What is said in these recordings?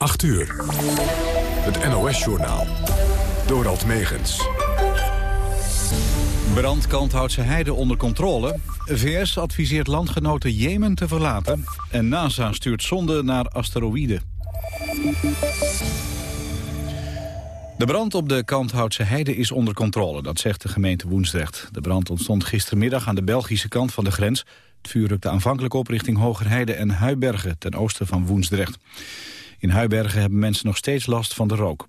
8 uur. Het NOS-journaal. Dorald Megens. Brand Kanthoutse Heide onder controle. VS adviseert landgenoten Jemen te verlaten. En NASA stuurt zonde naar asteroïden. De brand op de Kanthoutse Heide is onder controle, dat zegt de gemeente Woensdrecht. De brand ontstond gistermiddag aan de Belgische kant van de grens. Het vuur rukte aanvankelijk op richting Hogerheide en Huibergen, ten oosten van Woensdrecht. In Huibergen hebben mensen nog steeds last van de rook.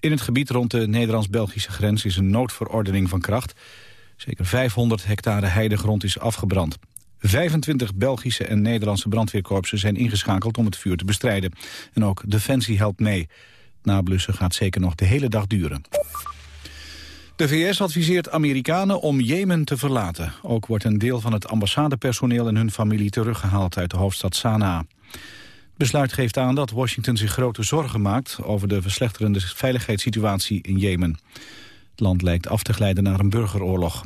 In het gebied rond de Nederlands-Belgische grens is een noodverordening van kracht. Zeker 500 hectare heidegrond is afgebrand. 25 Belgische en Nederlandse brandweerkorpsen zijn ingeschakeld om het vuur te bestrijden. En ook Defensie helpt mee. Nablussen gaat zeker nog de hele dag duren. De VS adviseert Amerikanen om Jemen te verlaten. Ook wordt een deel van het ambassadepersoneel en hun familie teruggehaald uit de hoofdstad Sanaa. Het besluit geeft aan dat Washington zich grote zorgen maakt over de verslechterende veiligheidssituatie in Jemen. Het land lijkt af te glijden naar een burgeroorlog.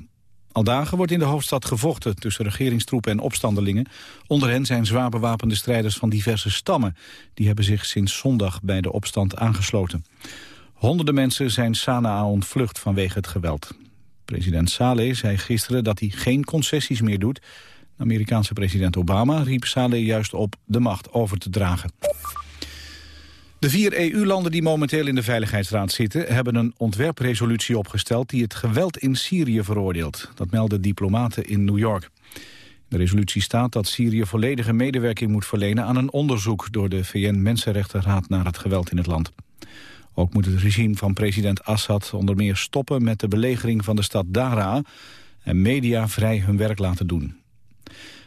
Al dagen wordt in de hoofdstad gevochten tussen regeringstroepen en opstandelingen. Onder hen zijn zwaar bewapende strijders van diverse stammen. Die hebben zich sinds zondag bij de opstand aangesloten. Honderden mensen zijn Sanaa ontvlucht vanwege het geweld. President Saleh zei gisteren dat hij geen concessies meer doet. Amerikaanse president Obama riep Saleh juist op de macht over te dragen. De vier EU-landen die momenteel in de Veiligheidsraad zitten... hebben een ontwerpresolutie opgesteld die het geweld in Syrië veroordeelt. Dat melden diplomaten in New York. De resolutie staat dat Syrië volledige medewerking moet verlenen... aan een onderzoek door de VN-Mensenrechtenraad naar het geweld in het land. Ook moet het regime van president Assad onder meer stoppen... met de belegering van de stad Daraa... en media vrij hun werk laten doen.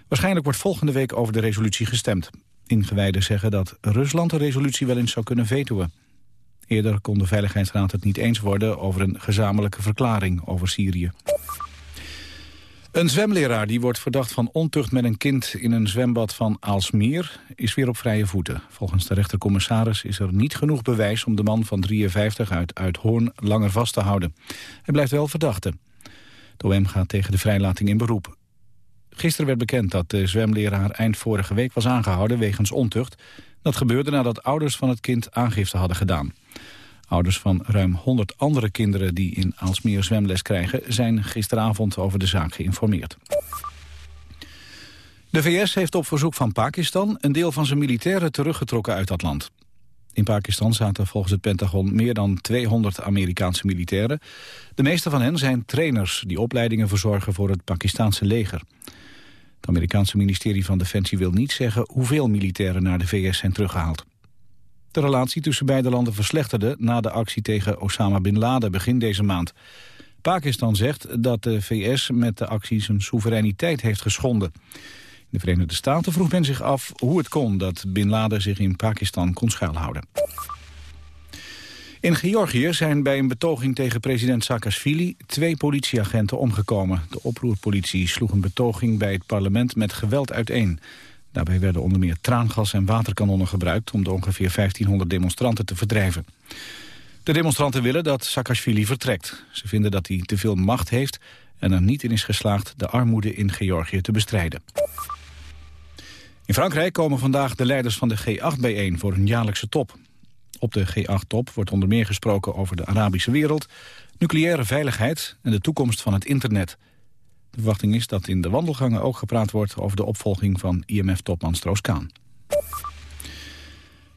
Waarschijnlijk wordt volgende week over de resolutie gestemd. Ingewijden zeggen dat Rusland de resolutie wel eens zou kunnen vetoen. Eerder kon de Veiligheidsraad het niet eens worden over een gezamenlijke verklaring over Syrië. Een zwemleraar die wordt verdacht van ontucht met een kind in een zwembad van Aalsmeer is weer op vrije voeten. Volgens de rechtercommissaris is er niet genoeg bewijs om de man van 53 uit Uithoorn langer vast te houden. Hij blijft wel verdachte. De OM gaat tegen de vrijlating in beroep. Gisteren werd bekend dat de zwemleraar eind vorige week was aangehouden wegens ontucht. Dat gebeurde nadat ouders van het kind aangifte hadden gedaan. Ouders van ruim 100 andere kinderen die in Aalsmeer zwemles krijgen... zijn gisteravond over de zaak geïnformeerd. De VS heeft op verzoek van Pakistan een deel van zijn militairen teruggetrokken uit dat land. In Pakistan zaten volgens het Pentagon meer dan 200 Amerikaanse militairen. De meeste van hen zijn trainers die opleidingen verzorgen voor het Pakistanse leger. Het Amerikaanse ministerie van Defensie wil niet zeggen hoeveel militairen naar de VS zijn teruggehaald. De relatie tussen beide landen verslechterde na de actie tegen Osama Bin Laden begin deze maand. Pakistan zegt dat de VS met de actie zijn soevereiniteit heeft geschonden. De Verenigde Staten vroeg men zich af hoe het kon dat Bin Laden zich in Pakistan kon schuilhouden. In Georgië zijn bij een betoging tegen president Saakashvili twee politieagenten omgekomen. De oproerpolitie sloeg een betoging bij het parlement met geweld uiteen. Daarbij werden onder meer traangas en waterkanonnen gebruikt om de ongeveer 1500 demonstranten te verdrijven. De demonstranten willen dat Saakashvili vertrekt. Ze vinden dat hij te veel macht heeft en er niet in is geslaagd de armoede in Georgië te bestrijden. In Frankrijk komen vandaag de leiders van de G8 bijeen voor een jaarlijkse top. Op de G8-top wordt onder meer gesproken over de Arabische wereld... nucleaire veiligheid en de toekomst van het internet. De verwachting is dat in de wandelgangen ook gepraat wordt... over de opvolging van IMF-topman Stroos-Kaan.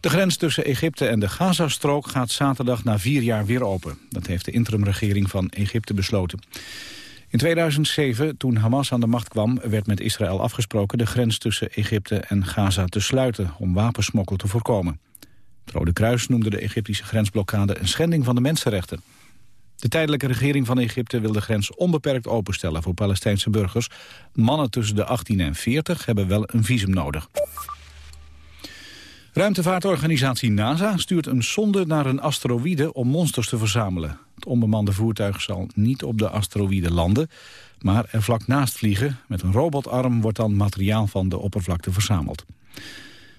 De grens tussen Egypte en de Gazastrook gaat zaterdag na vier jaar weer open. Dat heeft de interimregering van Egypte besloten. In 2007, toen Hamas aan de macht kwam, werd met Israël afgesproken... de grens tussen Egypte en Gaza te sluiten om wapensmokkel te voorkomen. Het Rode Kruis noemde de Egyptische grensblokkade een schending van de mensenrechten. De tijdelijke regering van Egypte wil de grens onbeperkt openstellen voor Palestijnse burgers. Mannen tussen de 18 en 40 hebben wel een visum nodig. Ruimtevaartorganisatie NASA stuurt een sonde naar een asteroïde om monsters te verzamelen. Het onbemande voertuig zal niet op de asteroïde landen, maar er vlak naast vliegen. Met een robotarm wordt dan materiaal van de oppervlakte verzameld.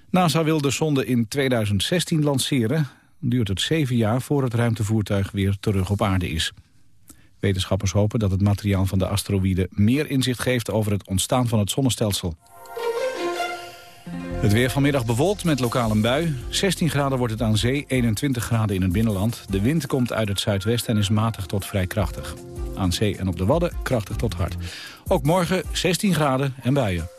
NASA wil de sonde in 2016 lanceren. duurt het zeven jaar voor het ruimtevoertuig weer terug op aarde is. Wetenschappers hopen dat het materiaal van de asteroïde meer inzicht geeft over het ontstaan van het zonnestelsel. Het weer vanmiddag bewolkt met lokaal een bui. 16 graden wordt het aan zee, 21 graden in het binnenland. De wind komt uit het zuidwesten en is matig tot vrij krachtig. Aan zee en op de Wadden krachtig tot hard. Ook morgen 16 graden en buien.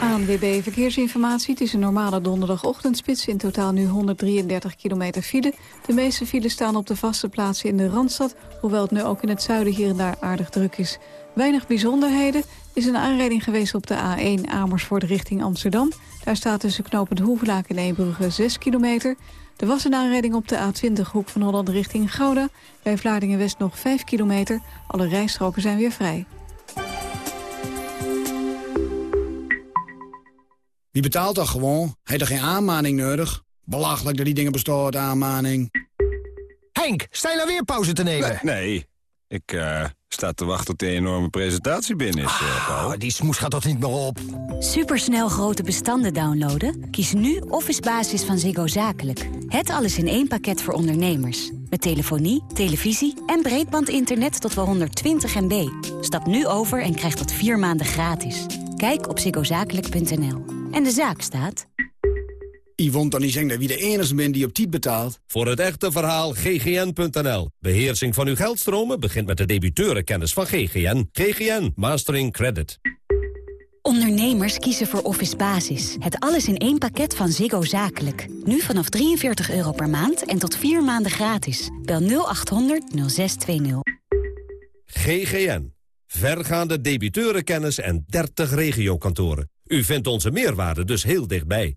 ANWB Verkeersinformatie. Het is een normale donderdagochtendspits. In totaal nu 133 kilometer file. De meeste files staan op de vaste plaatsen in de Randstad... hoewel het nu ook in het zuiden hier en daar aardig druk is. Weinig bijzonderheden. Is een aanrijding geweest op de A1 Amersfoort richting Amsterdam. Daar staat tussen knooppunt Hoevelaak en Eembrugge 6 kilometer. Er was een aanrijding op de A20 Hoek van Holland richting Gouda. Bij Vlaardingen-West nog 5 kilometer. Alle rijstroken zijn weer vrij. Wie betaalt dat gewoon? Heeft er geen aanmaning nodig? Belachelijk dat die dingen bestaan, aanmaning. Henk, sta je nou weer pauze te nemen? Nee, ik uh, sta te wachten tot de enorme presentatie binnen is, uh, Paul. die smoes gaat toch niet meer op? Supersnel grote bestanden downloaden? Kies nu Office Basis van Ziggo Zakelijk. Het alles in één pakket voor ondernemers. Met telefonie, televisie en breedbandinternet tot wel 120 MB. Stap nu over en krijg dat vier maanden gratis. Kijk op ziggozakelijk.nl. En de zaak staat... Yvonne dan niet zeggen dat wie de enige bent die op tijd betaalt. Voor het echte verhaal ggn.nl. Beheersing van uw geldstromen begint met de debiteurenkennis van GGN. GGN Mastering Credit. Ondernemers kiezen voor Office Basis. Het alles in één pakket van Ziggo Zakelijk. Nu vanaf 43 euro per maand en tot vier maanden gratis. Bel 0800 0620. GGN. Vergaande debiteurenkennis en 30 regiokantoren. U vindt onze meerwaarde dus heel dichtbij.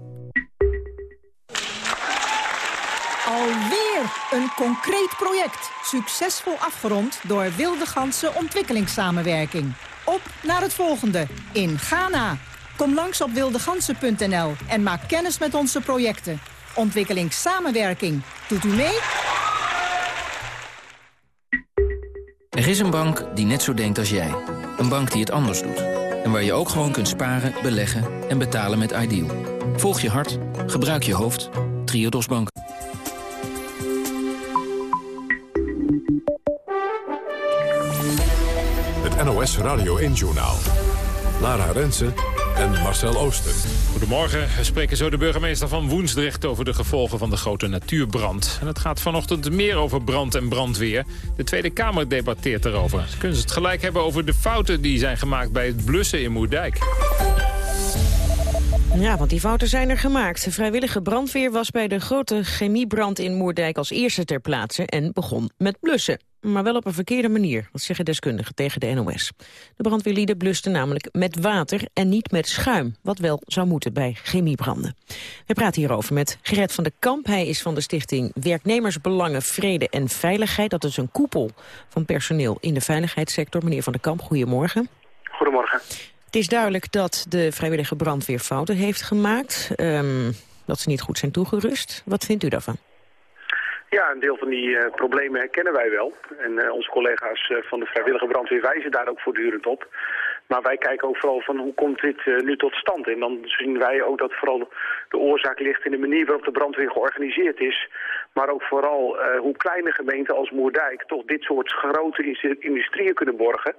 Een concreet project. Succesvol afgerond door Wilde Ganse Ontwikkelingssamenwerking. Op naar het volgende in Ghana. Kom langs op wildegansen.nl en maak kennis met onze projecten. Ontwikkelingssamenwerking. Doet u mee? Er is een bank die net zo denkt als jij. Een bank die het anders doet. En waar je ook gewoon kunt sparen, beleggen en betalen met Ideal. Volg je hart, gebruik je hoofd. Triodos Bank. NOS Radio 1-journaal. Lara Rensen en Marcel Ooster. Goedemorgen. We spreken zo de burgemeester van Woensdrecht over de gevolgen van de grote natuurbrand. En het gaat vanochtend meer over brand en brandweer. De Tweede Kamer debatteert erover. Ze kunnen het gelijk hebben over de fouten die zijn gemaakt bij het blussen in Moerdijk. Ja, want die fouten zijn er gemaakt. De vrijwillige brandweer was bij de grote chemiebrand in Moerdijk als eerste ter plaatse en begon met blussen. Maar wel op een verkeerde manier, dat zeggen deskundigen tegen de NOS. De brandweerlieden blusten namelijk met water en niet met schuim, wat wel zou moeten bij chemiebranden. We praten hierover met Gerrit van de Kamp. Hij is van de stichting Werknemersbelangen, Vrede en Veiligheid. Dat is een koepel van personeel in de veiligheidssector. Meneer van de Kamp, goedemorgen. Goedemorgen. Het is duidelijk dat de vrijwillige brandweer fouten heeft gemaakt. Um, dat ze niet goed zijn toegerust. Wat vindt u daarvan? Ja, een deel van die uh, problemen herkennen wij wel. En uh, onze collega's uh, van de vrijwillige brandweer wijzen daar ook voortdurend op. Maar wij kijken ook vooral van hoe komt dit nu tot stand. En dan zien wij ook dat vooral de oorzaak ligt in de manier waarop de brandweer georganiseerd is. Maar ook vooral hoe kleine gemeenten als Moerdijk toch dit soort grote industrieën kunnen borgen.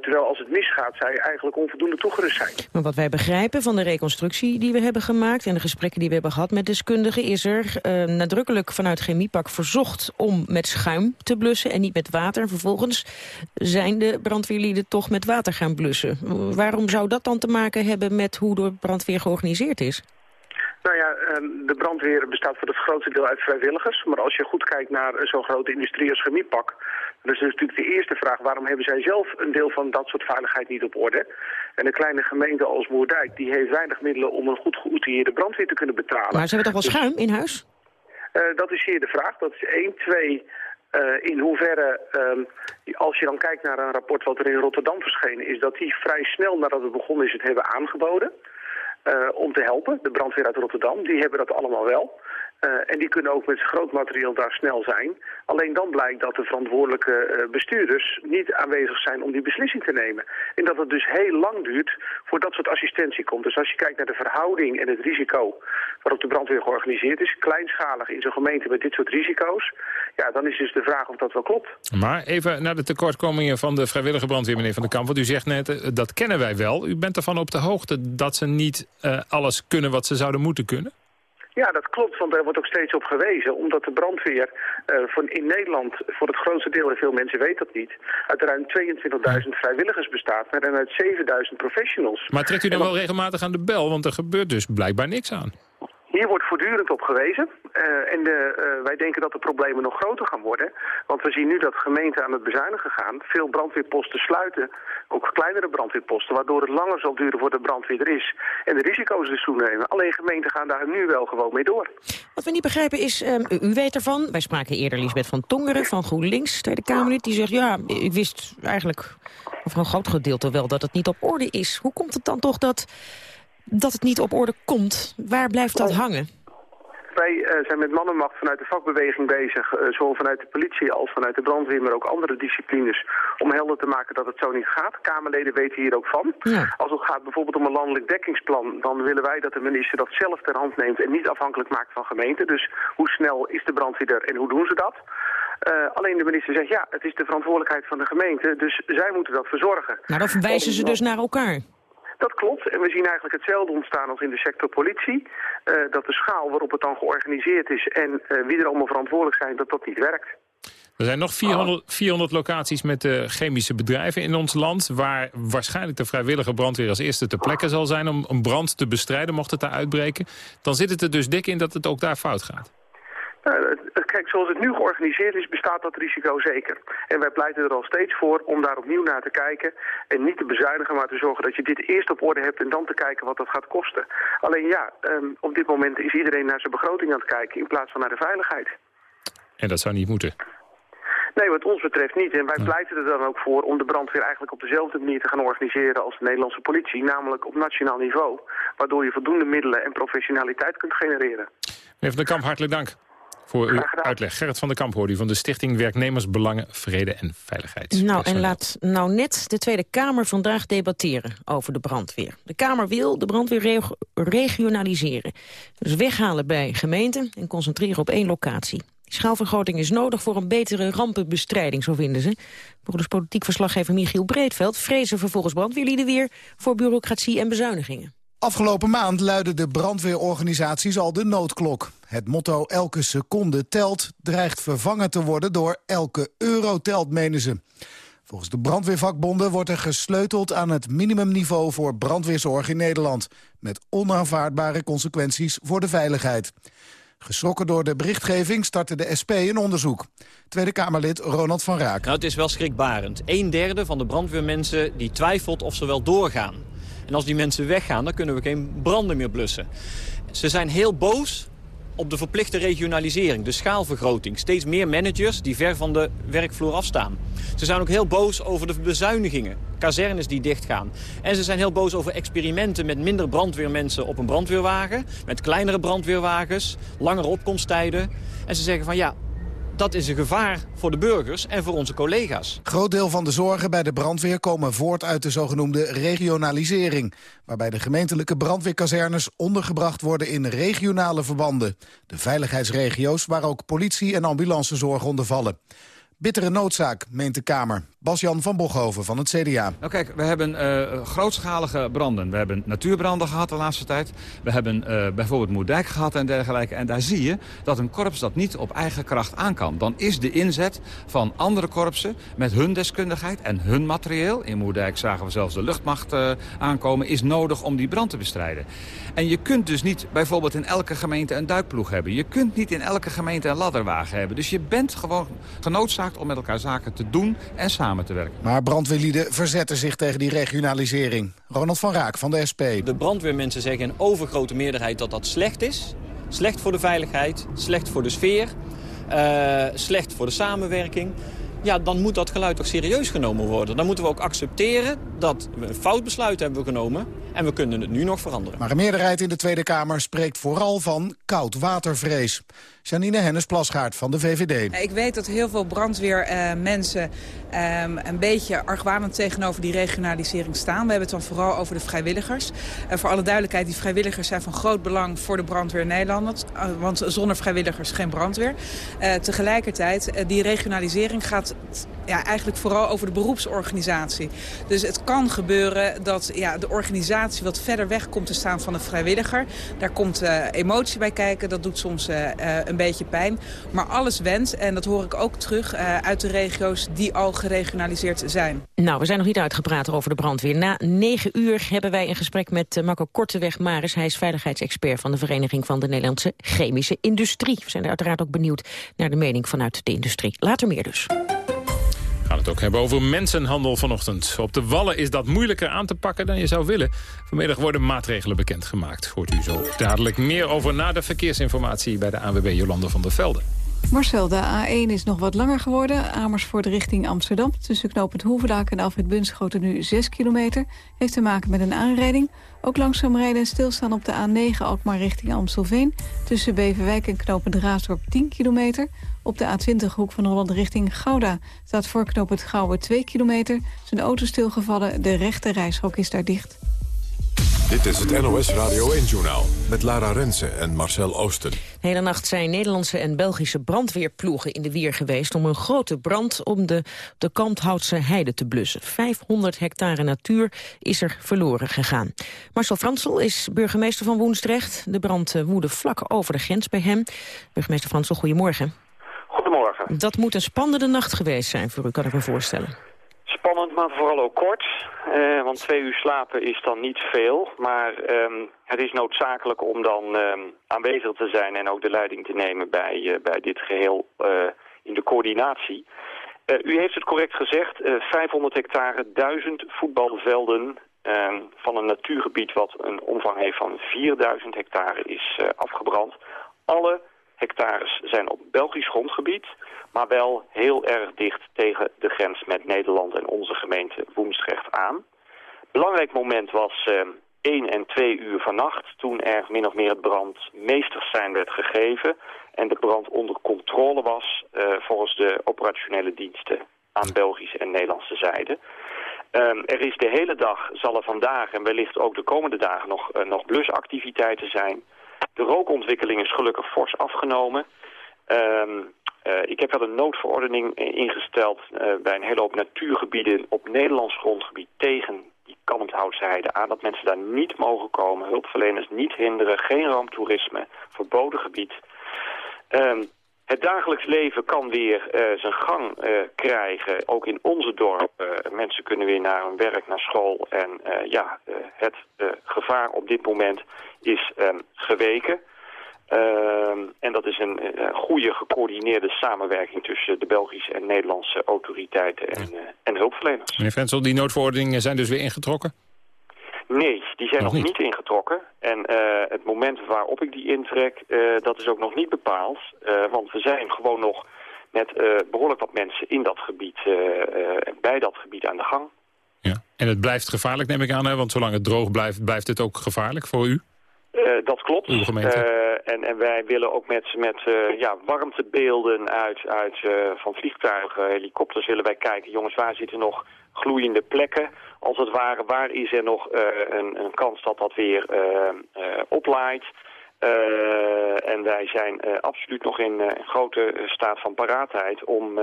terwijl als het misgaat, zij eigenlijk onvoldoende toegerust zijn. Maar wat wij begrijpen van de reconstructie die we hebben gemaakt... en de gesprekken die we hebben gehad met deskundigen... is er nadrukkelijk vanuit chemiepak verzocht om met schuim te blussen... en niet met water. Vervolgens zijn de brandweerlieden toch met water gaan blussen. Waarom zou dat dan te maken hebben met hoe de brandweer georganiseerd is? Nou ja, de brandweer bestaat voor het grootste deel uit vrijwilligers. Maar als je goed kijkt naar zo'n grote industrie als chemiepak... dan is natuurlijk de eerste vraag... waarom hebben zij zelf een deel van dat soort veiligheid niet op orde? En een kleine gemeente als Moerdijk... die heeft weinig middelen om een goed geoutilleerde brandweer te kunnen betalen. Maar ze hebben toch wel schuim in huis? Uh, dat is hier de vraag. Dat is één. Twee, uh, in hoeverre, um, als je dan kijkt naar een rapport wat er in Rotterdam verschenen is... dat die vrij snel nadat het begonnen is het hebben aangeboden. Om te helpen. De brandweer uit Rotterdam, die hebben dat allemaal wel. Uh, en die kunnen ook met groot materieel daar snel zijn. Alleen dan blijkt dat de verantwoordelijke uh, bestuurders niet aanwezig zijn om die beslissing te nemen. En dat het dus heel lang duurt voordat soort assistentie komt. Dus als je kijkt naar de verhouding en het risico waarop de brandweer georganiseerd is, kleinschalig in zo'n gemeente met dit soort risico's, ja, dan is dus de vraag of dat wel klopt. Maar even naar de tekortkomingen van de vrijwillige brandweer, meneer Van der Kamp. Want u zegt net, uh, dat kennen wij wel. U bent ervan op de hoogte dat ze niet alles kunnen wat ze zouden moeten kunnen? Ja, dat klopt, want er wordt ook steeds op gewezen. Omdat de brandweer uh, van in Nederland, voor het grootste deel, en veel mensen weten dat niet... uit ruim 22.000 vrijwilligers bestaat, maar dan uit 7.000 professionals. Maar trekt u dan wel regelmatig aan de bel? Want er gebeurt dus blijkbaar niks aan. Hier wordt voortdurend op gewezen. Uh, en de, uh, wij denken dat de problemen nog groter gaan worden. Want we zien nu dat gemeenten aan het bezuinigen gaan. Veel brandweerposten sluiten, ook kleinere brandweerposten... waardoor het langer zal duren voordat de brandweer er is. En de risico's dus toenemen. Alleen gemeenten gaan daar nu wel gewoon mee door. Wat we niet begrijpen is, um, u weet ervan... wij spraken eerder Lisbeth van Tongeren van GroenLinks, Tweede Kamerlid... die zegt, ja, ik wist eigenlijk voor een groot gedeelte wel dat het niet op orde is. Hoe komt het dan toch dat dat het niet op orde komt. Waar blijft dat hangen? Wij uh, zijn met mannenmacht vanuit de vakbeweging bezig, uh, zowel vanuit de politie als vanuit de brandweer, maar ook andere disciplines, om helder te maken dat het zo niet gaat. Kamerleden weten hier ook van. Ja. Als het gaat bijvoorbeeld om een landelijk dekkingsplan, dan willen wij dat de minister dat zelf ter hand neemt en niet afhankelijk maakt van gemeenten. Dus hoe snel is de brandweer er en hoe doen ze dat? Uh, alleen de minister zegt, ja, het is de verantwoordelijkheid van de gemeente, dus zij moeten dat verzorgen. Nou, dan verwijzen ze dus naar elkaar. Dat klopt. En we zien eigenlijk hetzelfde ontstaan als in de sector politie. Uh, dat de schaal waarop het dan georganiseerd is en uh, wie er allemaal verantwoordelijk zijn, dat dat niet werkt. Er zijn nog 400, 400 locaties met uh, chemische bedrijven in ons land... waar waarschijnlijk de vrijwillige brandweer als eerste ter plekke zal zijn... om een brand te bestrijden, mocht het daar uitbreken. Dan zit het er dus dik in dat het ook daar fout gaat. Nou, kijk, zoals het nu georganiseerd is, bestaat dat risico zeker. En wij pleiten er al steeds voor om daar opnieuw naar te kijken. En niet te bezuinigen, maar te zorgen dat je dit eerst op orde hebt... en dan te kijken wat dat gaat kosten. Alleen ja, um, op dit moment is iedereen naar zijn begroting aan het kijken... in plaats van naar de veiligheid. En dat zou niet moeten? Nee, wat ons betreft niet. En wij pleiten er dan ook voor om de brandweer eigenlijk op dezelfde manier te gaan organiseren als de Nederlandse politie. Namelijk op nationaal niveau. Waardoor je voldoende middelen en professionaliteit kunt genereren. Meneer Van der Kamp, hartelijk dank voor uw uitleg. Gerrit van der Kamp hoorde u van de Stichting Werknemersbelangen, Vrede en Veiligheid. Nou, en laat nou net de Tweede Kamer vandaag debatteren over de brandweer. De Kamer wil de brandweer re regionaliseren. Dus weghalen bij gemeenten en concentreren op één locatie. Die schaalvergroting is nodig voor een betere rampenbestrijding, zo vinden ze. Volgens politiek verslaggever Michiel Breedveld vrezen vervolgens brandweerlieden weer voor bureaucratie en bezuinigingen. Afgelopen maand luidden de brandweerorganisaties al de noodklok. Het motto elke seconde telt dreigt vervangen te worden door elke euro telt, menen ze. Volgens de brandweervakbonden wordt er gesleuteld aan het minimumniveau voor brandweerzorg in Nederland. Met onaanvaardbare consequenties voor de veiligheid. Geschrokken door de berichtgeving startte de SP een onderzoek. Tweede Kamerlid Ronald van Raak. Nou, het is wel schrikbarend. Een derde van de brandweermensen die twijfelt of ze wel doorgaan. En als die mensen weggaan, dan kunnen we geen branden meer blussen. Ze zijn heel boos op de verplichte regionalisering, de schaalvergroting. Steeds meer managers die ver van de werkvloer afstaan. Ze zijn ook heel boos over de bezuinigingen, kazernes die dichtgaan. En ze zijn heel boos over experimenten met minder brandweermensen op een brandweerwagen. Met kleinere brandweerwagens, langere opkomsttijden. En ze zeggen van ja, dat is een gevaar voor de burgers en voor onze collega's. Groot deel van de zorgen bij de brandweer komen voort uit de zogenoemde regionalisering. Waarbij de gemeentelijke brandweerkazernes ondergebracht worden in regionale verbanden. De veiligheidsregio's waar ook politie en ambulancezorg onder vallen. Bittere noodzaak, meent de Kamer. Bas-Jan van Bochhoven van het CDA. Nou kijk, we hebben uh, grootschalige branden. We hebben natuurbranden gehad de laatste tijd. We hebben uh, bijvoorbeeld Moerdijk gehad en dergelijke. En daar zie je dat een korps dat niet op eigen kracht aan kan. Dan is de inzet van andere korpsen met hun deskundigheid en hun materieel... in Moerdijk zagen we zelfs de luchtmacht uh, aankomen... is nodig om die brand te bestrijden. En je kunt dus niet bijvoorbeeld in elke gemeente een duikploeg hebben. Je kunt niet in elke gemeente een ladderwagen hebben. Dus je bent gewoon genoodzaakt om met elkaar zaken te doen en samen te werken. Maar brandweerlieden verzetten zich tegen die regionalisering. Ronald van Raak van de SP. De brandweermensen zeggen in overgrote meerderheid dat dat slecht is. Slecht voor de veiligheid, slecht voor de sfeer, uh, slecht voor de samenwerking. Ja, dan moet dat geluid toch serieus genomen worden. Dan moeten we ook accepteren dat we een fout besluit hebben genomen. En we kunnen het nu nog veranderen. Maar een meerderheid in de Tweede Kamer spreekt vooral van koudwatervrees. Janine Hennis-Plasgaard van de VVD. Ik weet dat heel veel brandweermensen uh, een beetje argwanend tegenover die regionalisering staan. We hebben het dan vooral over de vrijwilligers. Uh, voor alle duidelijkheid, die vrijwilligers zijn van groot belang voor de brandweer in Nederland. Uh, want zonder vrijwilligers geen brandweer. Tegelijkertijd, die regionalisering gaat ja, eigenlijk vooral over de beroepsorganisatie. Dus het kan gebeuren dat ja, de organisatie wat verder weg komt te staan van de vrijwilliger. Daar komt uh, emotie bij kijken, dat doet soms uh, uh, een beetje pijn. Maar alles wens, en dat hoor ik ook terug uit de regio's die al geregionaliseerd zijn. Nou, we zijn nog niet uitgepraat over de brandweer. Na negen uur hebben wij een gesprek met Marco Korteweg Maris. Hij is veiligheidsexpert van de Vereniging van de Nederlandse Chemische Industrie. We zijn uiteraard ook benieuwd naar de mening vanuit de industrie. Later meer dus. We gaan het ook hebben over mensenhandel vanochtend. Op de Wallen is dat moeilijker aan te pakken dan je zou willen. Vanmiddag worden maatregelen bekendgemaakt. Hoort u zo dadelijk meer over na de verkeersinformatie... bij de ANWB Jolande van der Velde. Marcel, de A1 is nog wat langer geworden. Amersfoort richting Amsterdam. Tussen knooppunt Hoevendaak en Alfred Bunschoten nu 6 kilometer. Heeft te maken met een aanrijding. Ook langzaam rijden en stilstaan op de A9 Alkmaar richting Amstelveen. Tussen Beverwijk en knooppunt Raasdorp 10 kilometer. Op de A20 hoek van Holland richting Gouda staat voor knooppunt Gouwen 2 kilometer. Zijn auto stilgevallen, de rechte reishok is daar dicht. Dit is het NOS Radio 1-journaal met Lara Rensen en Marcel Oosten. De hele nacht zijn Nederlandse en Belgische brandweerploegen in de wier geweest... om een grote brand om de, de Kanthoutse heide te blussen. 500 hectare natuur is er verloren gegaan. Marcel Fransel is burgemeester van Woensdrecht. De brand woedde vlak over de grens bij hem. Burgemeester Fransel, goedemorgen. Goedemorgen. Dat moet een spannende nacht geweest zijn voor u, kan ik me voorstellen. Spannend, maar vooral ook kort. Uh, want twee uur slapen is dan niet veel. Maar um, het is noodzakelijk om dan um, aanwezig te zijn en ook de leiding te nemen bij, uh, bij dit geheel uh, in de coördinatie. u heeft het correct gezegd, 500 hectare, 1000 voetbalvelden um, van een natuurgebied wat een omvang heeft van 4000 hectare is afgebrand. Alle hectares zijn op Belgisch grondgebied, maar wel heel erg dicht tegen de grens met Nederland en onze gemeente Woensdrecht aan. Belangrijk moment was uh, 1 en 2 uur vannacht, toen er min of meer het brandmeestersijn werd gegeven en de brand onder controle was uh, volgens de operationele diensten aan Belgische en Nederlandse zijde. Um, er is de hele dag, zal er vandaag en wellicht ook de komende dagen nog, uh, nog blusactiviteiten zijn. De rookontwikkeling is gelukkig fors afgenomen. Um, ik heb wel een noodverordening ingesteld uh, bij een hele hoop natuurgebieden op Nederlands grondgebied tegen die Kalmthoutse heide aan. Dat mensen daar niet mogen komen, hulpverleners niet hinderen, geen ramptoerisme, verboden gebied. Um, het dagelijks leven kan weer zijn gang krijgen, ook in onze dorp. Uh, mensen kunnen weer naar hun werk, naar school. En ja, het gevaar op dit moment is um, geweken. En dat is een goede gecoördineerde samenwerking tussen de Belgische en Nederlandse autoriteiten en, en hulpverleners. Meneer Vensel, die noodverordeningen zijn dus weer ingetrokken? Nee, die zijn nog, nog niet. niet. ingetrokken. En uh, het moment waarop ik die intrek, dat is ook nog niet bepaald. Want we zijn gewoon nog met behoorlijk wat mensen in dat gebied, bij dat gebied aan de gang. Ja. En het blijft gevaarlijk, neem ik aan, hè? want zolang het droog blijft, blijft het ook gevaarlijk voor u? Dat klopt. en, en wij willen ook met, met ja, warmtebeelden uit, uit, van vliegtuigen, helikopters willen wij kijken. Jongens, waar zitten nog gloeiende plekken? als het ware, waar is er nog een, een, kans dat dat weer oplaait. en wij zijn absoluut nog in een grote staat van paraatheid om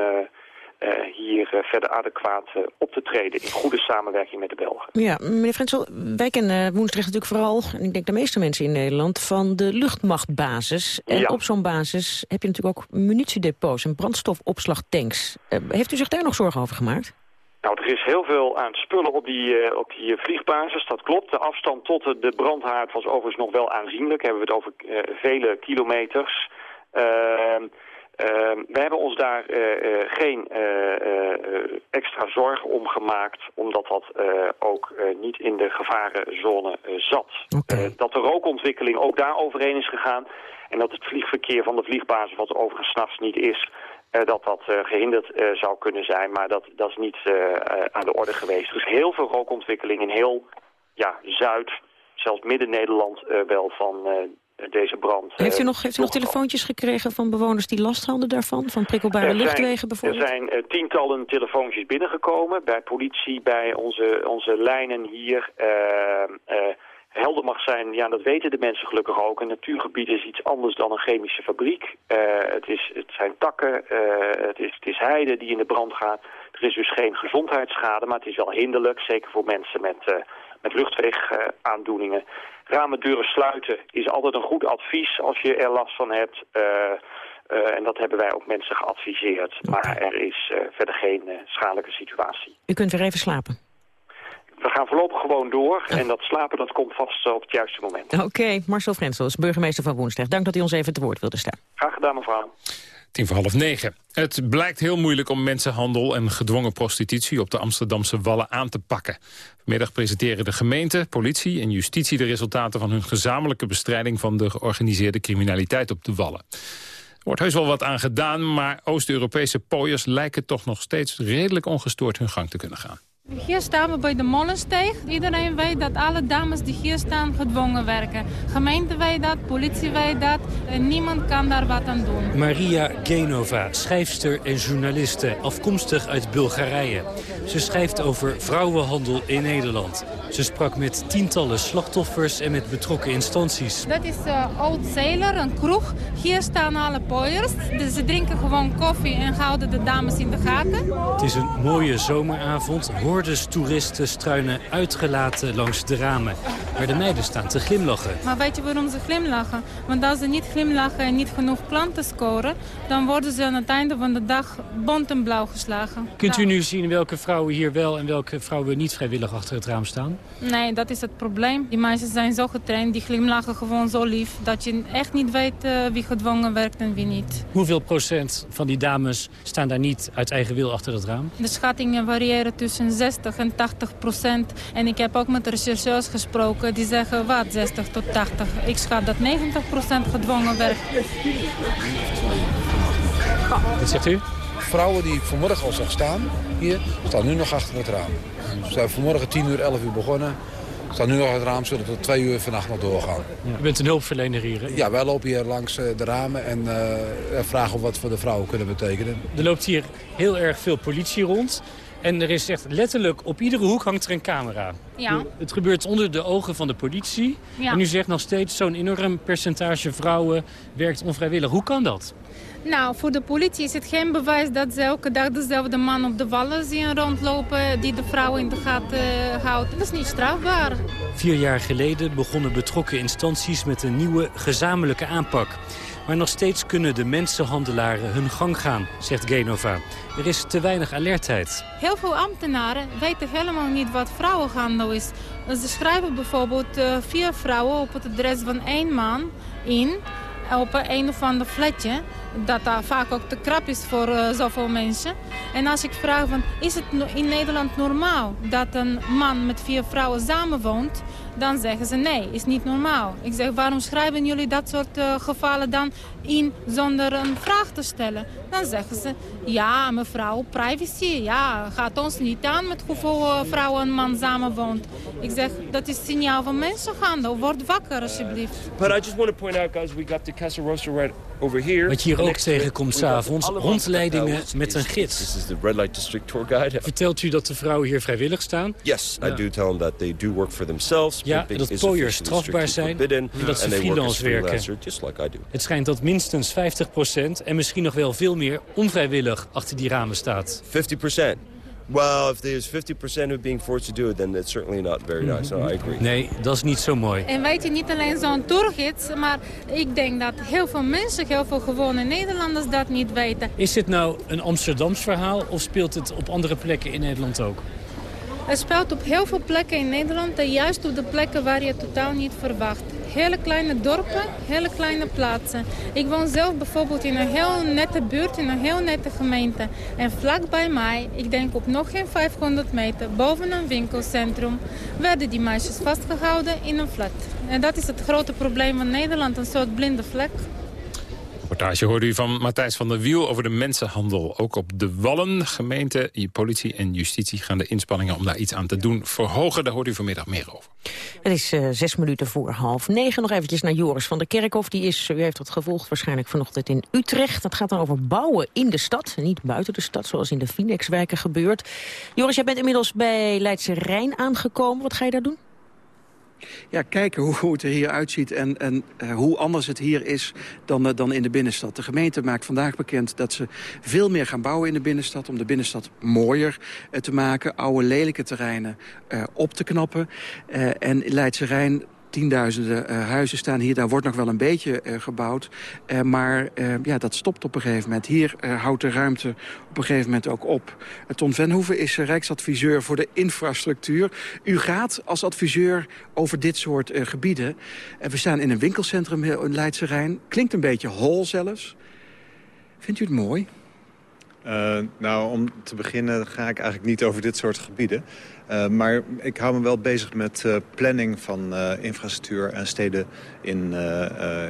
hier verder adequaat op te treden in goede samenwerking met de Belgen. Ja, meneer Frensel, wij kennen Woensdrecht natuurlijk vooral, en ik denk de meeste mensen in Nederland, van de luchtmachtbasis. En ja. op zo'n basis heb je natuurlijk ook munitiedepots en brandstofopslagtanks. heeft u zich daar nog zorgen over gemaakt? Nou, er is heel veel aan spullen op die, uh, op die vliegbasis, dat klopt. De afstand tot de, de brandhaard was overigens nog wel aanzienlijk. Hebben we het over uh, vele kilometers. Uh, we hebben ons daar geen extra zorgen om gemaakt, omdat dat ook niet in de gevarenzone zat. Okay. dat de rookontwikkeling ook daar overheen is gegaan en dat het vliegverkeer van de vliegbasis, wat overigens s'nachts niet is, uh, dat dat uh, gehinderd uh, zou kunnen zijn. Maar dat, dat is niet aan de orde geweest. Er is heel veel rookontwikkeling in heel ja, Zuid, zelfs Midden-Nederland wel van deze brand. Heeft u nog, heeft u nog telefoontjes gekregen van bewoners die last hadden daarvan? Van prikkelbare luchtwegen bijvoorbeeld? Er zijn tientallen telefoontjes binnengekomen bij politie, bij onze, onze lijnen hier helder mag zijn, ja, dat weten de mensen gelukkig ook. Een natuurgebied is iets anders dan een chemische fabriek. Uh, het, is, het zijn takken, uh, het, is, het is heide die in de brand gaat. Er is dus geen gezondheidsschade, maar het is wel hinderlijk. Zeker voor mensen met, uh, met luchtwegaandoeningen. Ramen, deuren sluiten is altijd een goed advies als je er last van hebt. en dat hebben wij ook mensen geadviseerd. Maar er is verder geen schadelijke situatie. U kunt weer even slapen we gaan voorlopig gewoon door. En dat slapen dat komt vast op het juiste moment. Oké, Marcel Frensels, burgemeester van Woensdag. Dank dat u ons even te woord wilde staan. Graag gedaan, mevrouw. Tien voor half negen. Het blijkt heel moeilijk om mensenhandel en gedwongen prostitutie op de Amsterdamse Wallen aan te pakken. Vanmiddag presenteren de gemeente, politie en justitie de resultaten van hun gezamenlijke bestrijding van de georganiseerde criminaliteit op de Wallen. Er wordt heus wel wat aan gedaan, maar Oost-Europese pooiers lijken toch nog steeds redelijk ongestoord hun gang te kunnen gaan. Hier staan we bij de Molensteeg. Iedereen weet dat alle dames die hier staan gedwongen werken. Gemeente weet dat, politie weet dat. En niemand kan daar wat aan doen. Maria Genova, schrijfster en journaliste, afkomstig uit Bulgarije. Ze schrijft over vrouwenhandel in Nederland. Ze sprak met tientallen slachtoffers en met betrokken instanties. Dat is uh, Oud Zeeler, een kroeg. Hier staan alle pooiers. Dus ze drinken gewoon koffie en houden de dames in de gaten. Het is een mooie zomeravond. Hordes toeristen struinen uitgelaten langs de ramen. Waar de meiden staan te glimlachen. Maar weet je waarom ze glimlachen? Want als ze niet glimlachen en niet genoeg klanten scoren... dan worden ze aan het einde van de dag bont en blauw geslagen. Kunt u nu zien welke vrouwen hier wel en welke vrouwen niet vrijwillig achter het raam staan? Nee, dat is het probleem. Die meisjes zijn zo getraind, die glimlachen gewoon zo lief... dat je echt niet weet uh, wie gedwongen werkt en wie niet. Hoeveel procent van die dames staan daar niet uit eigen wil achter het raam? De schattingen variëren tussen 60 en 80 procent. En ik heb ook met rechercheurs gesproken, die zeggen wat 60 tot 80. Ik schat dat 90 procent gedwongen werkt. Wat zegt u? Vrouwen die ik vanmorgen al zag staan, hier, staan nu nog achter het raam. We zijn vanmorgen 10 uur, 11 uur begonnen. We staan nu nog het raam, zullen tot 2 uur vannacht nog doorgaan. Ja. U bent een hulpverlener hier, hè? Ja, wij lopen hier langs eh, de ramen en uh, vragen wat voor de vrouwen kunnen betekenen. Er loopt hier heel erg veel politie rond. En er is echt letterlijk op iedere hoek hangt er een camera. Ja. Het gebeurt onder de ogen van de politie. Ja. En u zegt nog steeds zo'n enorm percentage vrouwen werkt onvrijwillig. Hoe kan dat? Nou, voor de politie is het geen bewijs dat ze elke dag dezelfde man op de wallen zien rondlopen... die de vrouw in de gaten houdt. Dat is niet strafbaar. Vier jaar geleden begonnen betrokken instanties met een nieuwe gezamenlijke aanpak. Maar nog steeds kunnen de mensenhandelaren hun gang gaan, zegt Genova. Er is te weinig alertheid. Heel veel ambtenaren weten helemaal niet wat vrouwenhandel is. Ze schrijven bijvoorbeeld uh, vier vrouwen op het adres van één man in op een of ander flatje. Dat daar vaak ook te krap is voor uh, zoveel mensen. En als ik vraag van, is het in Nederland normaal dat een man met vier vrouwen samenwoont? Dan zeggen ze nee, is niet normaal. Ik zeg, waarom schrijven jullie dat soort uh, gevallen dan in zonder een vraag te stellen? Dan zeggen ze, ja mevrouw, privacy, ja, gaat ons niet aan met hoeveel uh, vrouwen een man samenwoont. Ik zeg, dat is signaal van mensenhandel. Word wakker alsjeblieft. But I just want to point out, guys, we got the Casa Rosa right over here. Wat je hier ook tegenkomt s'avonds, rondleidingen met een gids. This is the Red Light District Tour Guide. Vertelt u dat de vrouwen hier vrijwillig staan? Yes, I do tell them that they do work for themselves. Ja, dat pooiers strafbaar zijn en dat ze freelance werken. Het schijnt dat minstens 50% en misschien nog wel veel meer onvrijwillig achter die ramen staat. 50%. Well, if there's 50% who being forced to do it, then it's certainly not very nice. No, I agree. Nee, dat is niet zo mooi. En weet je, niet alleen zo'n tourgids, maar ik denk dat heel veel mensen, heel veel gewone Nederlanders dat niet weten. Is dit nou een Amsterdams verhaal of speelt het op andere plekken in Nederland ook? Het speelt op heel veel plekken in Nederland en juist op de plekken waar je totaal niet verwacht. Hele kleine dorpen, hele kleine plaatsen. Ik woon zelf bijvoorbeeld in een heel nette buurt, in een heel nette gemeente. En vlak bij mij, ik denk op nog geen 500 meter, boven een winkelcentrum, werden die meisjes vastgehouden in een flat. En dat is het grote probleem van Nederland, een soort blinde vlek. Reportage hoorde u van Matthijs van der Wiel over de mensenhandel. Ook op de Wallen, gemeente, politie en justitie gaan de inspanningen om daar iets aan te doen verhogen. Daar hoort u vanmiddag meer over. Het is uh, zes minuten voor half negen. Nog eventjes naar Joris van der Kerkhof. Die is, u heeft dat gevolgd waarschijnlijk vanochtend in Utrecht. Dat gaat dan over bouwen in de stad, niet buiten de stad, zoals in de Phoenixwijken gebeurt. Joris, jij bent inmiddels bij Leidse Rijn aangekomen. Wat ga je daar doen? Ja, kijken hoe, het er hier uitziet en, en uh, hoe anders het hier is dan, uh, dan in de binnenstad. De gemeente maakt vandaag bekend dat ze veel meer gaan bouwen in de binnenstad... om de binnenstad mooier uh, te maken, oude lelijke terreinen op te knappen. en Leidse Rijn tienduizenden uh, huizen staan hier. Daar wordt nog wel een beetje uh, gebouwd. Uh, maar ja, dat stopt op een gegeven moment. Hier houdt de ruimte op een gegeven moment ook op. Ton Venhoeven is Rijksadviseur voor de infrastructuur. U gaat als adviseur over dit soort gebieden. we staan in een winkelcentrum in Leidse Rijn. Klinkt een beetje hol zelfs. Vindt u het mooi? Uh, nou, om te beginnen ga ik eigenlijk niet over dit soort gebieden. Uh, maar ik hou me wel bezig met uh, planning van infrastructuur en steden in,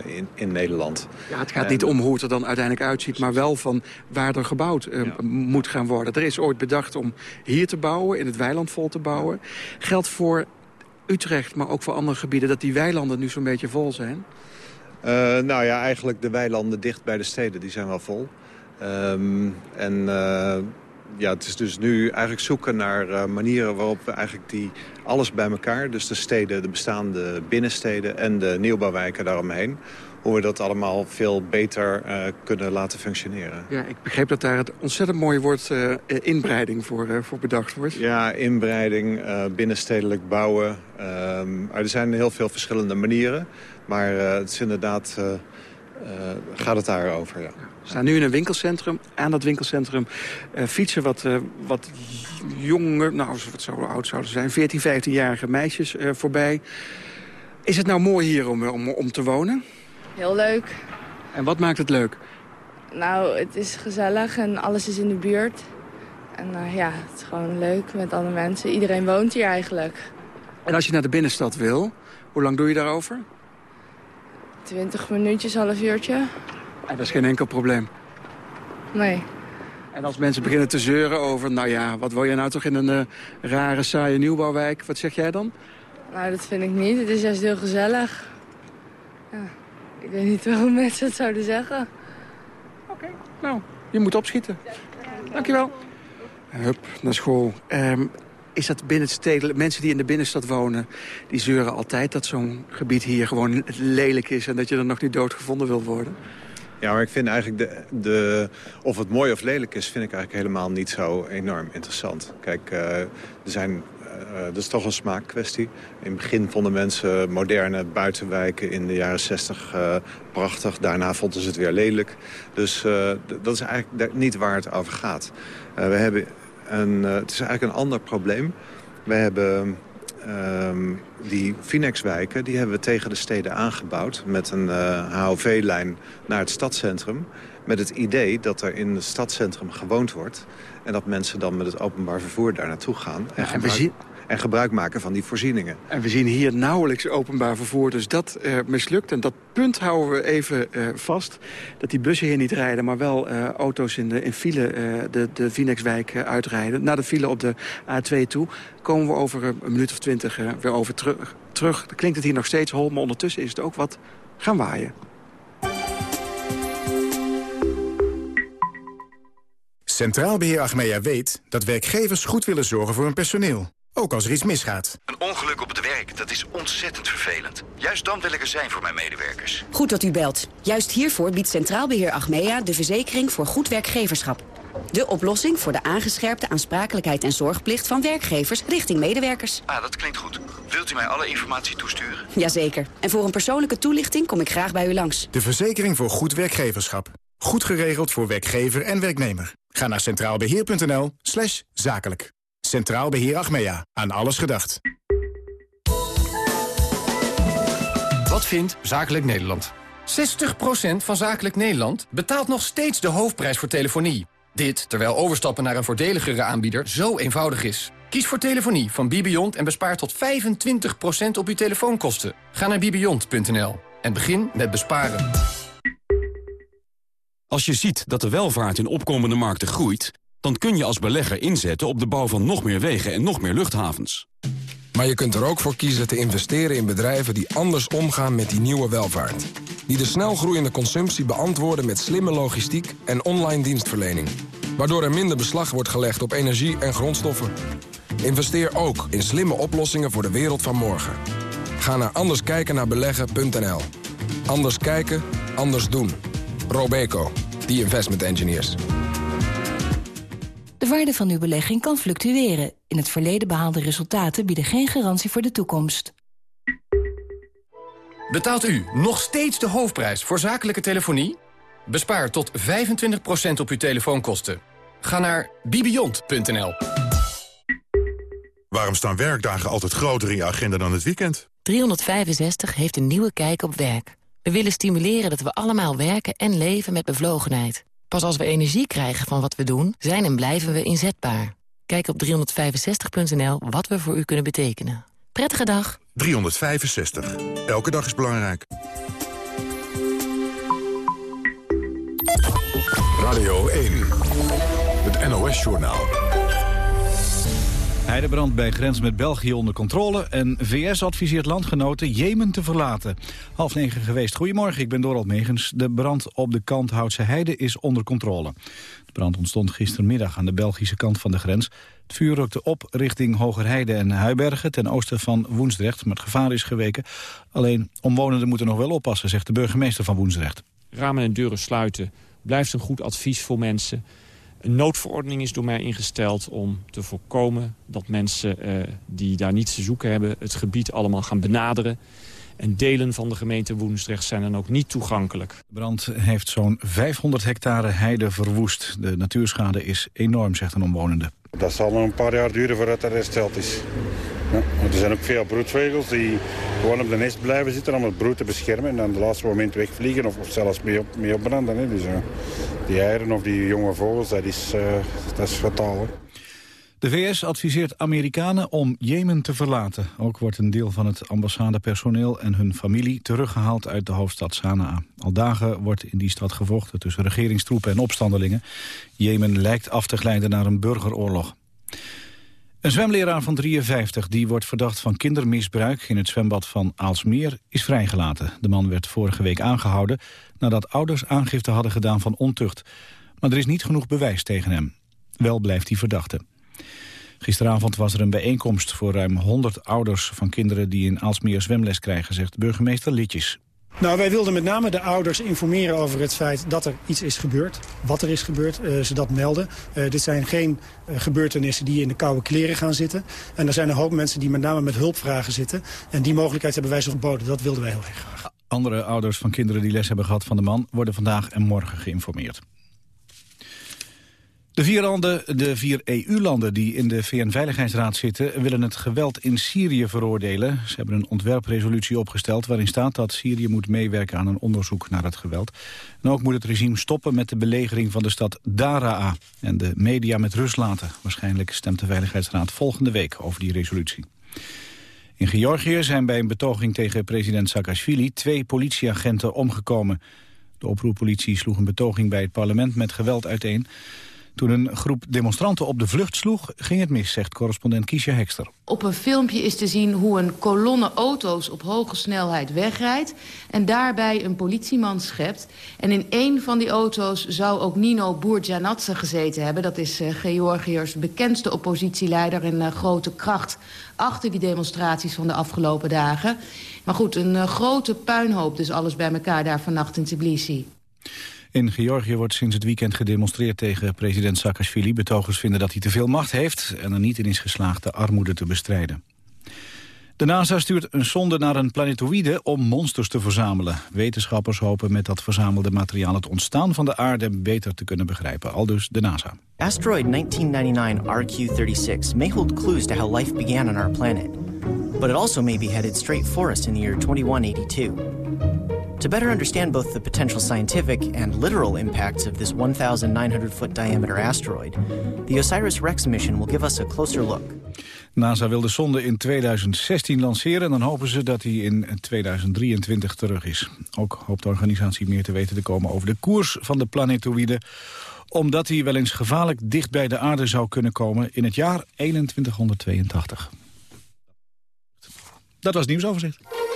in, in, Nederland. Ja, het gaat niet om hoe het er dan uiteindelijk uitziet... maar wel van waar er gebouwd ja. moet gaan worden. Er is ooit bedacht om hier te bouwen, in het weiland vol te bouwen. Geldt voor Utrecht, maar ook voor andere gebieden... dat die weilanden nu zo'n beetje vol zijn? nou ja, eigenlijk de weilanden dicht bij de steden, die zijn wel vol. Um, en uh, ja, het is dus nu eigenlijk zoeken naar uh, manieren waarop we eigenlijk die alles bij elkaar... dus de steden, de bestaande binnensteden en de nieuwbouwwijken daaromheen... hoe we dat allemaal veel beter uh, kunnen laten functioneren. Ja, ik begreep dat daar het ontzettend mooie woord uh, inbreiding voor, voor bedacht wordt. Ja, inbreiding, binnenstedelijk bouwen. Um, er zijn heel veel verschillende manieren. Maar het is inderdaad... gaat het daarover, ja. We staan nu in een winkelcentrum. Aan dat winkelcentrum uh, fietsen wat, uh, wat jonge, nou wat zo oud zouden zijn, 14, 15-jarige meisjes uh, voorbij. Is het nou mooi hier om, om, om te wonen? Heel leuk. En wat maakt het leuk? Nou, het is gezellig en alles is in de buurt. En ja, het is gewoon leuk met andere mensen. Iedereen woont hier eigenlijk. En als je naar de binnenstad wil, hoe lang doe je daarover? 20 minuutjes, half uurtje. En dat is geen enkel probleem? Nee. En als mensen beginnen te zeuren over... nou ja, wat wil je nou toch in een uh, rare, saaie nieuwbouwwijk? Wat zeg jij dan? Nou, dat vind ik niet. Het is juist heel gezellig. Ja, ik weet niet waarom mensen het zouden zeggen. Oké, okay. nou, je moet opschieten. Dankjewel. Hup, naar school. Um, is dat binnenstedelijk? Mensen die in de binnenstad wonen, die zeuren altijd dat zo'n gebied hier gewoon lelijk is... en dat je er nog niet doodgevonden wil worden? Ja, maar ik vind eigenlijk de, de, of het mooi of lelijk is, vind ik eigenlijk helemaal niet zo enorm interessant. Kijk, uh, er zijn, uh, dat is toch een smaakkwestie. In het begin vonden mensen moderne buitenwijken in de jaren 60 uh, prachtig. Daarna vonden ze het weer lelijk. Dus dat is eigenlijk niet waar het over gaat. we hebben een, het is eigenlijk een ander probleem. We hebben Um, die Finex-wijken die hebben we tegen de steden aangebouwd... met een uh, HOV-lijn naar het stadscentrum... met het idee dat er in het stadscentrum gewoond wordt... en dat mensen dan met het openbaar vervoer daar naartoe gaan. En, ja, en we zien en gebruik maken van die voorzieningen. En we zien hier nauwelijks openbaar vervoer, dus dat uh, mislukt. En dat punt houden we even uh, vast. Dat die bussen hier niet rijden, maar wel uh, auto's in, de, in file de, de Vinexwijk uitrijden. Naar de file op de A2 toe komen we over een minuut of twintig weer over terug. terug. Dan klinkt het hier nog steeds hol, maar ondertussen is het ook wat gaan waaien. Centraal Beheer Achmea weet dat werkgevers goed willen zorgen voor hun personeel. Ook als er iets misgaat. Een ongeluk op het werk, dat is ontzettend vervelend. Juist dan wil ik er zijn voor mijn medewerkers. Goed dat u belt. Juist hiervoor biedt Centraal Beheer Achmea de verzekering voor goed werkgeverschap. De oplossing voor de aangescherpte aansprakelijkheid en zorgplicht van werkgevers richting medewerkers. Ah, dat klinkt goed. Wilt u mij alle informatie toesturen? Jazeker. En voor een persoonlijke toelichting kom ik graag bij u langs. De verzekering voor goed werkgeverschap. Goed geregeld voor werkgever en werknemer. Ga naar centraalbeheer.nl zakelijk. Centraal Beheer Achmea. Aan alles gedacht. Wat vindt Zakelijk Nederland? 60% van Zakelijk Nederland betaalt nog steeds de hoofdprijs voor telefonie. Dit terwijl overstappen naar een voordeligere aanbieder zo eenvoudig is. Kies voor telefonie van Bibiont en bespaar tot 25% op uw telefoonkosten. Ga naar bibiont.nl en begin met besparen. Als je ziet dat de welvaart in opkomende markten groeit... dan kun je als belegger inzetten op de bouw van nog meer wegen en nog meer luchthavens. Maar je kunt er ook voor kiezen te investeren in bedrijven die anders omgaan met die nieuwe welvaart. Die de snel groeiende consumptie beantwoorden met slimme logistiek en online dienstverlening. Waardoor er minder beslag wordt gelegd op energie en grondstoffen. Investeer ook in slimme oplossingen voor de wereld van morgen. Ga naar anderskijkennaarbeleggen.nl. Anders kijken, anders doen. Robeco, the investment engineers. De waarde van uw belegging kan fluctueren. In het verleden behaalde resultaten bieden geen garantie voor de toekomst. Betaalt u nog steeds de hoofdprijs voor zakelijke telefonie? Bespaar tot 25% op uw telefoonkosten. Ga naar bibiont.nl. Waarom staan werkdagen altijd groter in je agenda dan het weekend? 365 heeft een nieuwe kijk op werk. We willen stimuleren dat we allemaal werken en leven met bevlogenheid. Pas als we energie krijgen van wat we doen, zijn en blijven we inzetbaar. Kijk op 365.nl wat we voor u kunnen betekenen. Prettige dag. 365. Elke dag is belangrijk. Radio 1. Het NOS-journaal. Heidebrand bij grens met België onder controle... en VS adviseert landgenoten Jemen te verlaten. Half negen geweest. Goedemorgen, ik ben Dorald Megens. De brand op de kant Houtse Heide is onder controle. De brand ontstond gistermiddag aan de Belgische kant van de grens. Het vuur rukte op richting Hogerheide en Huibergen... ten oosten van Woensdrecht, maar het gevaar is geweken. Alleen omwonenden moeten nog wel oppassen, zegt de burgemeester van Woensdrecht. Ramen en deuren sluiten blijft een goed advies voor mensen... Een noodverordening is door mij ingesteld om te voorkomen dat mensen eh, die daar niets te zoeken hebben... het gebied allemaal gaan benaderen. En delen van de gemeente Woensdrecht zijn dan ook niet toegankelijk. De brand heeft zo'n 500 hectare heide verwoest. De natuurschade is enorm, zegt een omwonende. Dat zal nog een paar jaar duren voordat dat hersteld is. Ja, er zijn ook veel broedvogels die gewoon op de nest blijven zitten om het broed te beschermen. En dan op het laatste moment wegvliegen of, of zelfs mee, op, mee opbranden. Hè. Dus uh, die of die jonge vogels, dat is, uh, dat is fataal. De VS adviseert Amerikanen om Jemen te verlaten. Ook wordt een deel van het ambassadepersoneel en hun familie teruggehaald uit de hoofdstad Sanaa. Al dagen wordt in die stad gevochten tussen regeringstroepen en opstandelingen. Jemen lijkt af te glijden naar een burgeroorlog. Een zwemleraar van 53 die wordt verdacht van kindermisbruik in het zwembad van Aalsmeer is vrijgelaten. De man werd vorige week aangehouden nadat ouders aangifte hadden gedaan van ontucht. Maar er is niet genoeg bewijs tegen hem. Wel blijft hij verdachte. Gisteravond was er een bijeenkomst voor ruim 100 ouders van kinderen die in Aalsmeer zwemles krijgen, zegt burgemeester Litjes. Nou, wij wilden met name de ouders informeren over het feit dat er iets is gebeurd. Wat er is gebeurd, uh, ze dat melden. Uh, dit zijn geen uh, gebeurtenissen die in de koude kleren gaan zitten. En er zijn een hoop mensen die met name met hulpvragen zitten. En die mogelijkheid hebben wij zo verboden. Dat wilden wij heel erg graag. Andere ouders van kinderen die les hebben gehad van de man... worden vandaag en morgen geïnformeerd. De vier, landen, de vier EU-landen die in de VN-veiligheidsraad zitten... willen het geweld in Syrië veroordelen. Ze hebben een ontwerpresolutie opgesteld waarin staat dat Syrië moet meewerken aan een onderzoek naar het geweld. En ook moet het regime stoppen met de belegering van de stad Daraa... en de media met rust laten. Waarschijnlijk stemt de Veiligheidsraad volgende week over die resolutie. In Georgië zijn bij een betoging tegen president Saakashvili... twee politieagenten omgekomen. De oproerpolitie sloeg een betoging bij het parlement met geweld uiteen... Toen een groep demonstranten op de vlucht sloeg, ging het mis, zegt correspondent Kiesja Hekster. Op een filmpje is te zien hoe een kolonne auto's op hoge snelheid wegrijdt... en daarbij een politieman schept. En in één van die auto's zou ook Nino Bourjanadze gezeten hebben. Dat is uh, Georgiërs bekendste oppositieleider en uh, grote kracht... achter die demonstraties van de afgelopen dagen. Maar goed, een uh, grote puinhoop dus alles bij elkaar daar vannacht in Tbilisi. In Georgië wordt sinds het weekend gedemonstreerd tegen president Saakashvili. Betogers vinden dat hij te veel macht heeft en er niet in is geslaagd de armoede te bestrijden. De NASA stuurt een sonde naar een planetoïde om monsters te verzamelen. Wetenschappers hopen met dat verzamelde materiaal het ontstaan van de aarde beter te kunnen begrijpen. Aldus de NASA. Asteroid 1999 RQ-36 may hold clues to how life began on our planet. But it also may be headed straight for us in the year 2182. To better understand both the potential scientific and literal impacts of this 1,900 foot diameter asteroid, the OSIRIS-REx mission will give us a closer look. NASA wil de zonde in 2016 lanceren... en dan hopen ze dat hij in 2023 terug is. Ook hoopt de organisatie meer te weten te komen over de koers van de planetoïde... omdat hij wel eens gevaarlijk dicht bij de aarde zou kunnen komen... in het jaar 2182. Dat was het nieuwsoverzicht.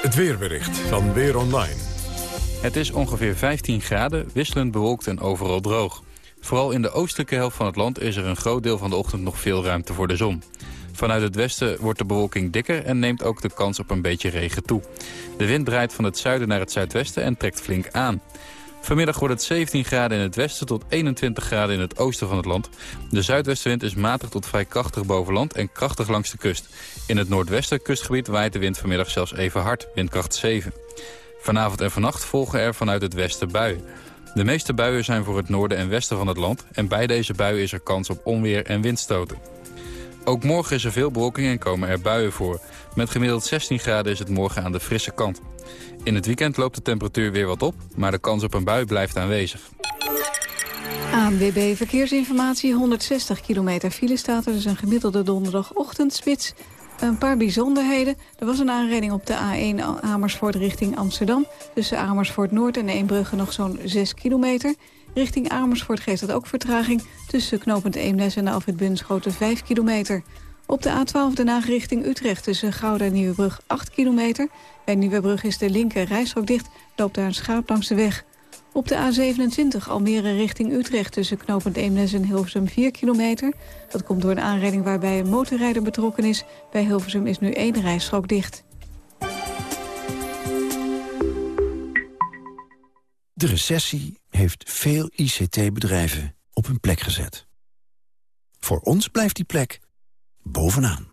Het weerbericht van Weer Online. Het is ongeveer 15 graden, wisselend bewolkt en overal droog. Vooral in de oostelijke helft van het land is er een groot deel van de ochtend nog veel ruimte voor de zon. Vanuit het westen wordt de bewolking dikker en neemt ook de kans op een beetje regen toe. De wind draait van het zuiden naar het zuidwesten en trekt flink aan. Vanmiddag wordt het 17 graden in het westen tot 21 graden in het oosten van het land. De zuidwestenwind is matig tot vrij krachtig boven land en krachtig langs de kust. In het noordwesten kustgebied waait de wind vanmiddag zelfs even hard, windkracht 7. Vanavond en vannacht volgen er vanuit het westen buien. De meeste buien zijn voor het noorden en westen van het land... en bij deze buien is er kans op onweer en windstoten. Ook morgen is er veel bewolking en komen er buien voor. Met gemiddeld 16 graden is het morgen aan de frisse kant. In het weekend loopt de temperatuur weer wat op, maar de kans op een bui blijft aanwezig. ANWB Verkeersinformatie, 160 kilometer file staat er. Dus een gemiddelde donderdagochtendspits. Een paar bijzonderheden. Er was een aanrijding op de A1 Amersfoort richting Amsterdam. Tussen Amersfoort Noord en Eembrugge nog zo'n 6 kilometer. Richting Amersfoort geeft dat ook vertraging. Tussen knooppunt Eemnes en Alfred Bunschoten 5 kilometer. Op de A12 Den Haag richting Utrecht tussen Gouda en Nieuwebrug 8 kilometer. Bij Nieuwebrug is de linker rijstrook dicht, loopt daar een schaap langs de weg. Op de A27 Almere richting Utrecht tussen knooppunt Eemnes en Hilversum 4 kilometer. Dat komt door een aanrijding waarbij een motorrijder betrokken is. Bij Hilversum is nu één rijstrook dicht. De recessie heeft veel ICT-bedrijven op hun plek gezet. Voor ons blijft die plek bovenaan.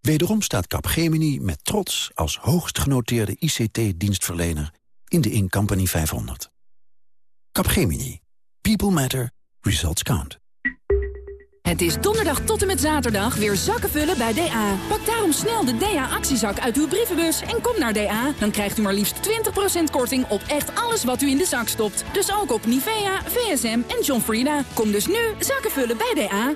Wederom staat Capgemini met trots als hoogst genoteerde ICT-dienstverlener in de Incompany 500. Capgemini. People matter. Results count. Het is donderdag tot en met zaterdag weer zakken vullen bij DA. Pak daarom snel de DA-actiezak uit uw brievenbus en kom naar DA. Dan krijgt u maar liefst 20% korting op echt alles wat u in de zak stopt. Dus ook op Nivea, VSM en John Frieda. Kom dus nu zakken vullen bij DA.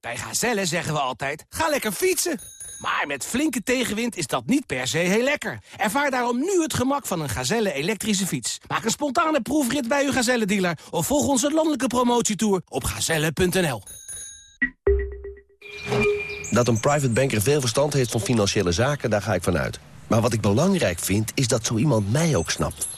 Bij Gazelle zeggen we altijd, ga lekker fietsen. Maar met flinke tegenwind is dat niet per se heel lekker. Ervaar daarom nu het gemak van een Gazelle elektrische fiets. Maak een spontane proefrit bij uw Gazelle-dealer... of volg onze landelijke promotietour op gazelle.nl. Dat een private banker veel verstand heeft van financiële zaken, daar ga ik vanuit. Maar wat ik belangrijk vind, is dat zo iemand mij ook snapt.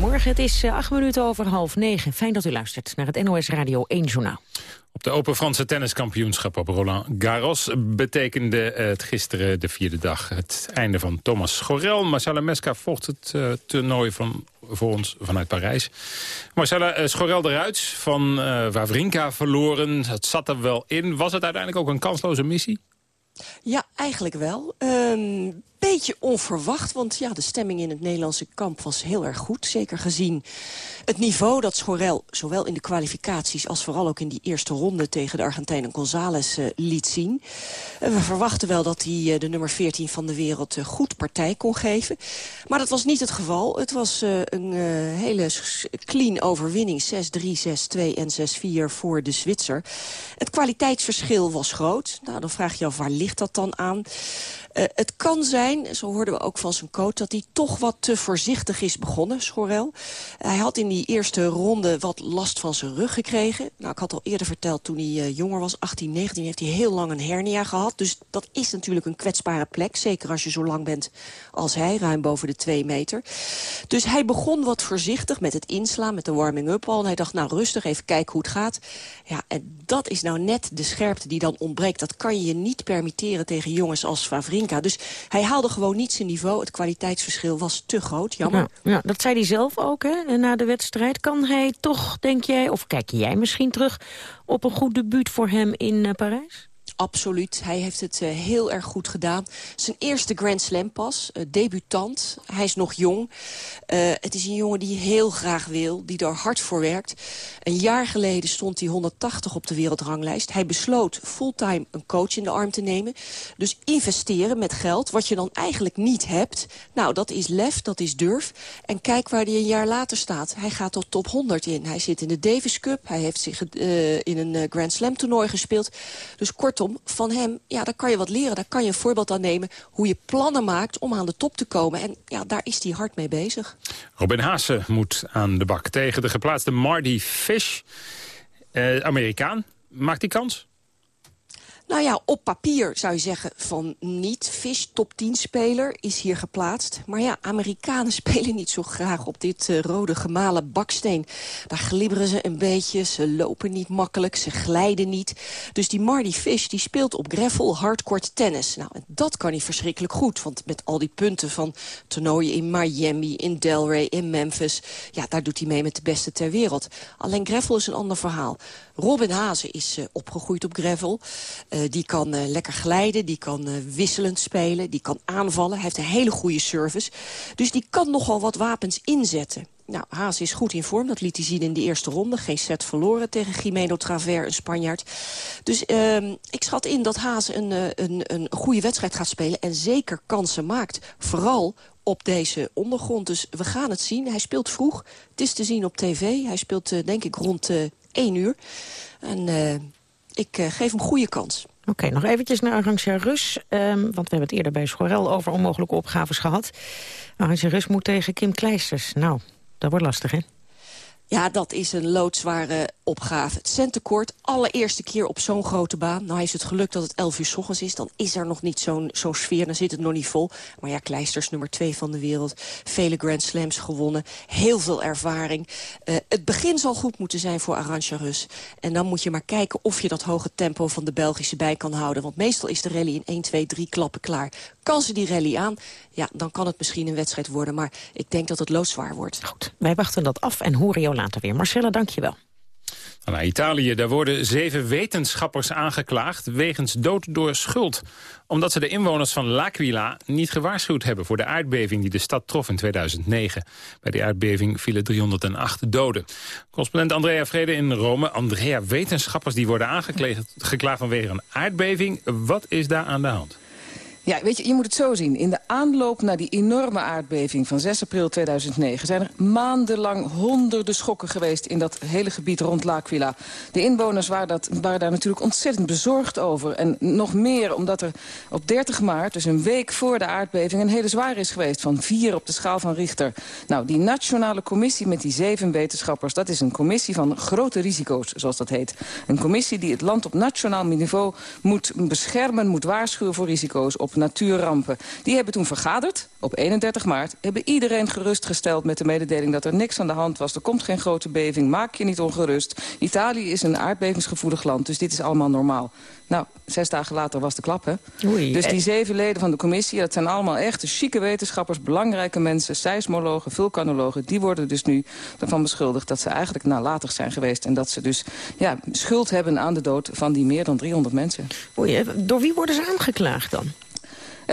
Goedemorgen, het is eh, acht minuten over half negen. Fijn dat u luistert naar het NOS Radio 1 Journaal. Op de Open Franse tenniskampioenschap op Roland Garros... betekende het gisteren de vierde dag het einde van Thomas Schorel. Marcella Meska volgt het uh, toernooi van, voor ons vanuit Parijs. Marcella, uh, Schorel eruit, van uh, Wawrinka verloren. Het zat er wel in. Was het uiteindelijk ook een kansloze missie? Ja, eigenlijk wel. Um, beetje onverwacht, want ja, de stemming in het Nederlandse kamp was heel erg goed. Zeker gezien het niveau dat Schorel zowel in de kwalificaties... als vooral ook in die eerste ronde tegen de Argentijnen González uh, liet zien. Uh, we verwachten wel dat hij uh, de nummer 14 van de wereld goed partij kon geven. Maar dat was niet het geval. Het was een hele clean overwinning. 6-3, 6-2 en 6-4 voor de Zwitser. Het kwaliteitsverschil was groot. Nou, dan vraag je af, waar ligt dat dan aan? Uh, het kan zijn, zo hoorden we ook van zijn coach... dat hij toch wat te voorzichtig is begonnen, Schorel. Hij had in die eerste ronde wat last van zijn rug gekregen. Nou, ik had al eerder verteld, toen hij uh, jonger was, 18, 19... heeft hij heel lang een hernia gehad. Dus dat is natuurlijk een kwetsbare plek. Zeker als je zo lang bent als hij, ruim boven de 2 meter. Dus hij begon wat voorzichtig met het inslaan, met de warming-up al. En hij dacht, nou rustig, even kijken hoe het gaat. Ja, en dat is nou net de scherpte die dan ontbreekt. Dat kan je niet permitteren tegen jongens als Dus hij haalde gewoon niet zijn niveau. Het kwaliteitsverschil was te groot, jammer. Ja, dat zei hij zelf ook hè, na de wedstrijd. Kan hij toch, denk jij, of kijk jij misschien terug... op een goed debuut voor hem in uh, Parijs? Absoluut. Hij heeft het uh, heel erg goed gedaan. Zijn eerste Grand Slam pas. Uh, debutant. Hij is nog jong. Uh, het is een jongen die heel graag wil. Die er hard voor werkt. Een jaar geleden stond hij 180 op de wereldranglijst. Hij besloot fulltime een coach in de arm te nemen. Dus investeren met geld. Wat je dan eigenlijk niet hebt. Nou, dat is lef. Dat is durf. En kijk waar hij een jaar later staat. Hij gaat tot top 100 in. Hij zit in de Davis Cup. Hij heeft zich in een Grand Slam toernooi gespeeld. Dus kortom van hem, ja, daar kan je wat leren. Daar kan je een voorbeeld aan nemen hoe je plannen maakt om aan de top te komen. En ja, daar is hij hard mee bezig. Robin Haase moet aan de bak tegen de geplaatste Marty Fish. Eh, Amerikaan. Maakt hij kans? Nou ja, op papier zou je zeggen van niet. Fish, top 10 speler, is hier geplaatst. Maar ja, Amerikanen spelen niet zo graag op dit uh, rode gemalen baksteen. Daar glibberen ze een beetje, ze lopen niet makkelijk, ze glijden niet. Dus die Marty Fish die speelt op gravel hardcourt tennis. Nou, en dat kan hij verschrikkelijk goed. Want met al die punten van toernooien in Miami, in Delray, in Memphis... ja, daar doet hij mee met de beste ter wereld. Alleen gravel is een ander verhaal. Robin Hazen is uh, opgegroeid op gravel. Uh, die kan uh, lekker glijden, die kan wisselend spelen, die kan aanvallen. Hij heeft een hele goede service. Dus die kan nogal wat wapens inzetten. Nou, Haas is goed in vorm, dat liet hij zien in de eerste ronde. Geen set verloren tegen Jimeno Traver, een Spanjaard. Dus uh, ik schat in dat Haas een, een, een goede wedstrijd gaat spelen... en zeker kansen maakt. Vooral op deze ondergrond. Dus we gaan het zien. Hij speelt vroeg. Het is te zien op tv. Hij speelt, denk ik, rond uh, 1 uur. En ik geef hem goede kans. Oké, nog eventjes naar Arantxa Rus. Um, want we hebben het eerder bij Schorel over onmogelijke opgaves gehad. Arantxa Rus moet tegen Kim Kleisters. Nou, dat wordt lastig, hè? Ja, dat is een loodzware opgave. Het centekort, allereerste keer op zo'n grote baan. Nou is het geluk dat het 11 uur s ochtends is. Dan is er nog niet zo'n zo'n sfeer, dan zit het nog niet vol. Maar ja, Kleisters nummer 2 van de wereld. Vele Grand Slams gewonnen. Heel veel ervaring. Uh, het begin zal goed moeten zijn voor Arantxa Rus. En dan moet je maar kijken of je dat hoge tempo van de Belgische bij kan houden. Want meestal is de rally in 1, 2, 3 klappen klaar. Kan ze die rally aan, ja, dan kan het misschien een wedstrijd worden. Maar ik denk dat het loodzwaar wordt. Goed, wij wachten dat af en horen jou later weer. Marcella, dank je wel. Naar Italië, daar worden zeven wetenschappers aangeklaagd wegens dood door schuld. Omdat ze de inwoners van L'Aquila niet gewaarschuwd hebben voor de aardbeving die de stad trof in 2009. Bij die aardbeving vielen 308 doden. Correspondent Andrea Vrede in Rome. Andrea, wetenschappers die worden aangeklaagd vanwege een aardbeving. Wat is daar aan de hand? Ja, weet je, je moet het zo zien. In de aanloop naar die enorme aardbeving van 6 april 2009... zijn er maandenlang honderden schokken geweest in dat hele gebied rond L'Aquila. De inwoners waren, dat, daar natuurlijk ontzettend bezorgd over. En nog meer omdat er op 30 maart, dus een week voor de aardbeving... een hele zware is geweest van vier op de schaal van Richter. Nou, die nationale commissie met die zeven wetenschappers... dat is een commissie van grote risico's, zoals dat heet. Een commissie die het land op nationaal niveau moet beschermen... moet waarschuwen voor risico's op natuurrampen. Die hebben toen vergaderd op 31 maart. Hebben iedereen gerustgesteld met de mededeling dat er niks aan de hand was. Er komt geen grote beving, maak je niet ongerust. Italië is een aardbevingsgevoelig land, dus dit is allemaal normaal. Nou, zes dagen later was de klap, hè? Oei. Dus die zeven leden van de commissie, dat zijn allemaal echte chique wetenschappers... belangrijke mensen, seismologen, vulkanologen... die worden dus nu ervan beschuldigd dat ze eigenlijk nalatig zijn geweest... en dat ze dus ja, schuld hebben aan de dood van die meer dan 300 mensen. Oei, door wie worden ze aangeklaagd dan?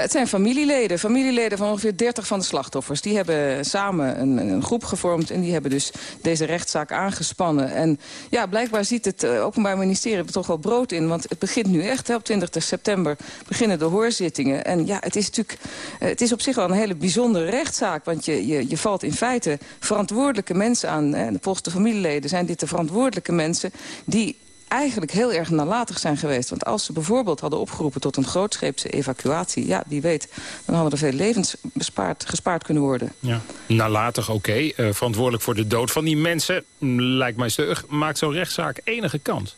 Het zijn familieleden, familieleden van ongeveer 30 van de slachtoffers. Die hebben samen een, een, groep gevormd en die hebben dus deze rechtszaak aangespannen. En ja, blijkbaar ziet het uh, Openbaar Ministerie er toch wel brood in. Want het begint nu echt, op 20 september beginnen de hoorzittingen. En ja, het is natuurlijk uh, het is op zich wel een hele bijzondere rechtszaak. Want je, je, je valt in feite verantwoordelijke mensen aan. Hè. Volgens de familieleden zijn dit de verantwoordelijke mensen die eigenlijk heel erg nalatig zijn geweest. Want als ze bijvoorbeeld hadden opgeroepen tot een grootscheepse evacuatie... ja, wie weet, dan hadden er veel levens bespaard, gespaard kunnen worden. Ja. Nalatig, oké. Uh, verantwoordelijk voor de dood van die mensen, lijkt mij stug. Maakt zo'n rechtszaak enige kans?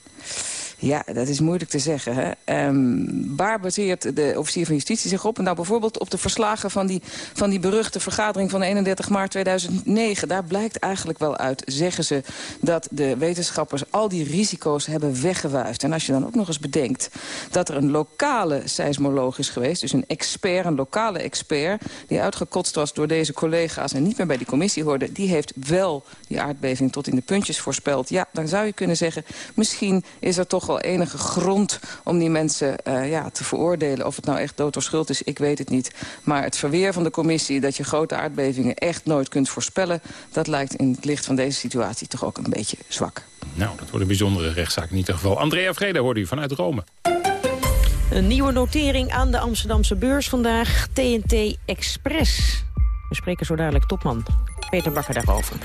Ja, dat is moeilijk te zeggen. Hè? Um, waar baseert de officier van justitie zich op? Nou, bijvoorbeeld op de verslagen van die, van die beruchte vergadering van 31 maart 2009. Daar blijkt eigenlijk wel uit, zeggen ze, dat de wetenschappers al die risico's hebben weggewuifd. En als je dan ook nog eens bedenkt dat er een lokale seismoloog is geweest, dus een expert, een lokale expert, die uitgekotst was door deze collega's en niet meer bij die commissie hoorde, die heeft wel die aardbeving tot in de puntjes voorspeld. Ja, dan zou je kunnen zeggen, misschien is er toch wel enige grond om die mensen uh, ja, te veroordelen. Of het nou echt dood of schuld is, ik weet het niet. Maar het verweer van de commissie dat je grote aardbevingen echt nooit kunt voorspellen... dat lijkt in het licht van deze situatie toch ook een beetje zwak. Nou, dat wordt een bijzondere rechtszaak in ieder geval. Andrea Vrede hoorde u vanuit Rome. Een nieuwe notering aan de Amsterdamse beurs vandaag. TNT Express. We spreken zo dadelijk topman Peter Bakker daarover.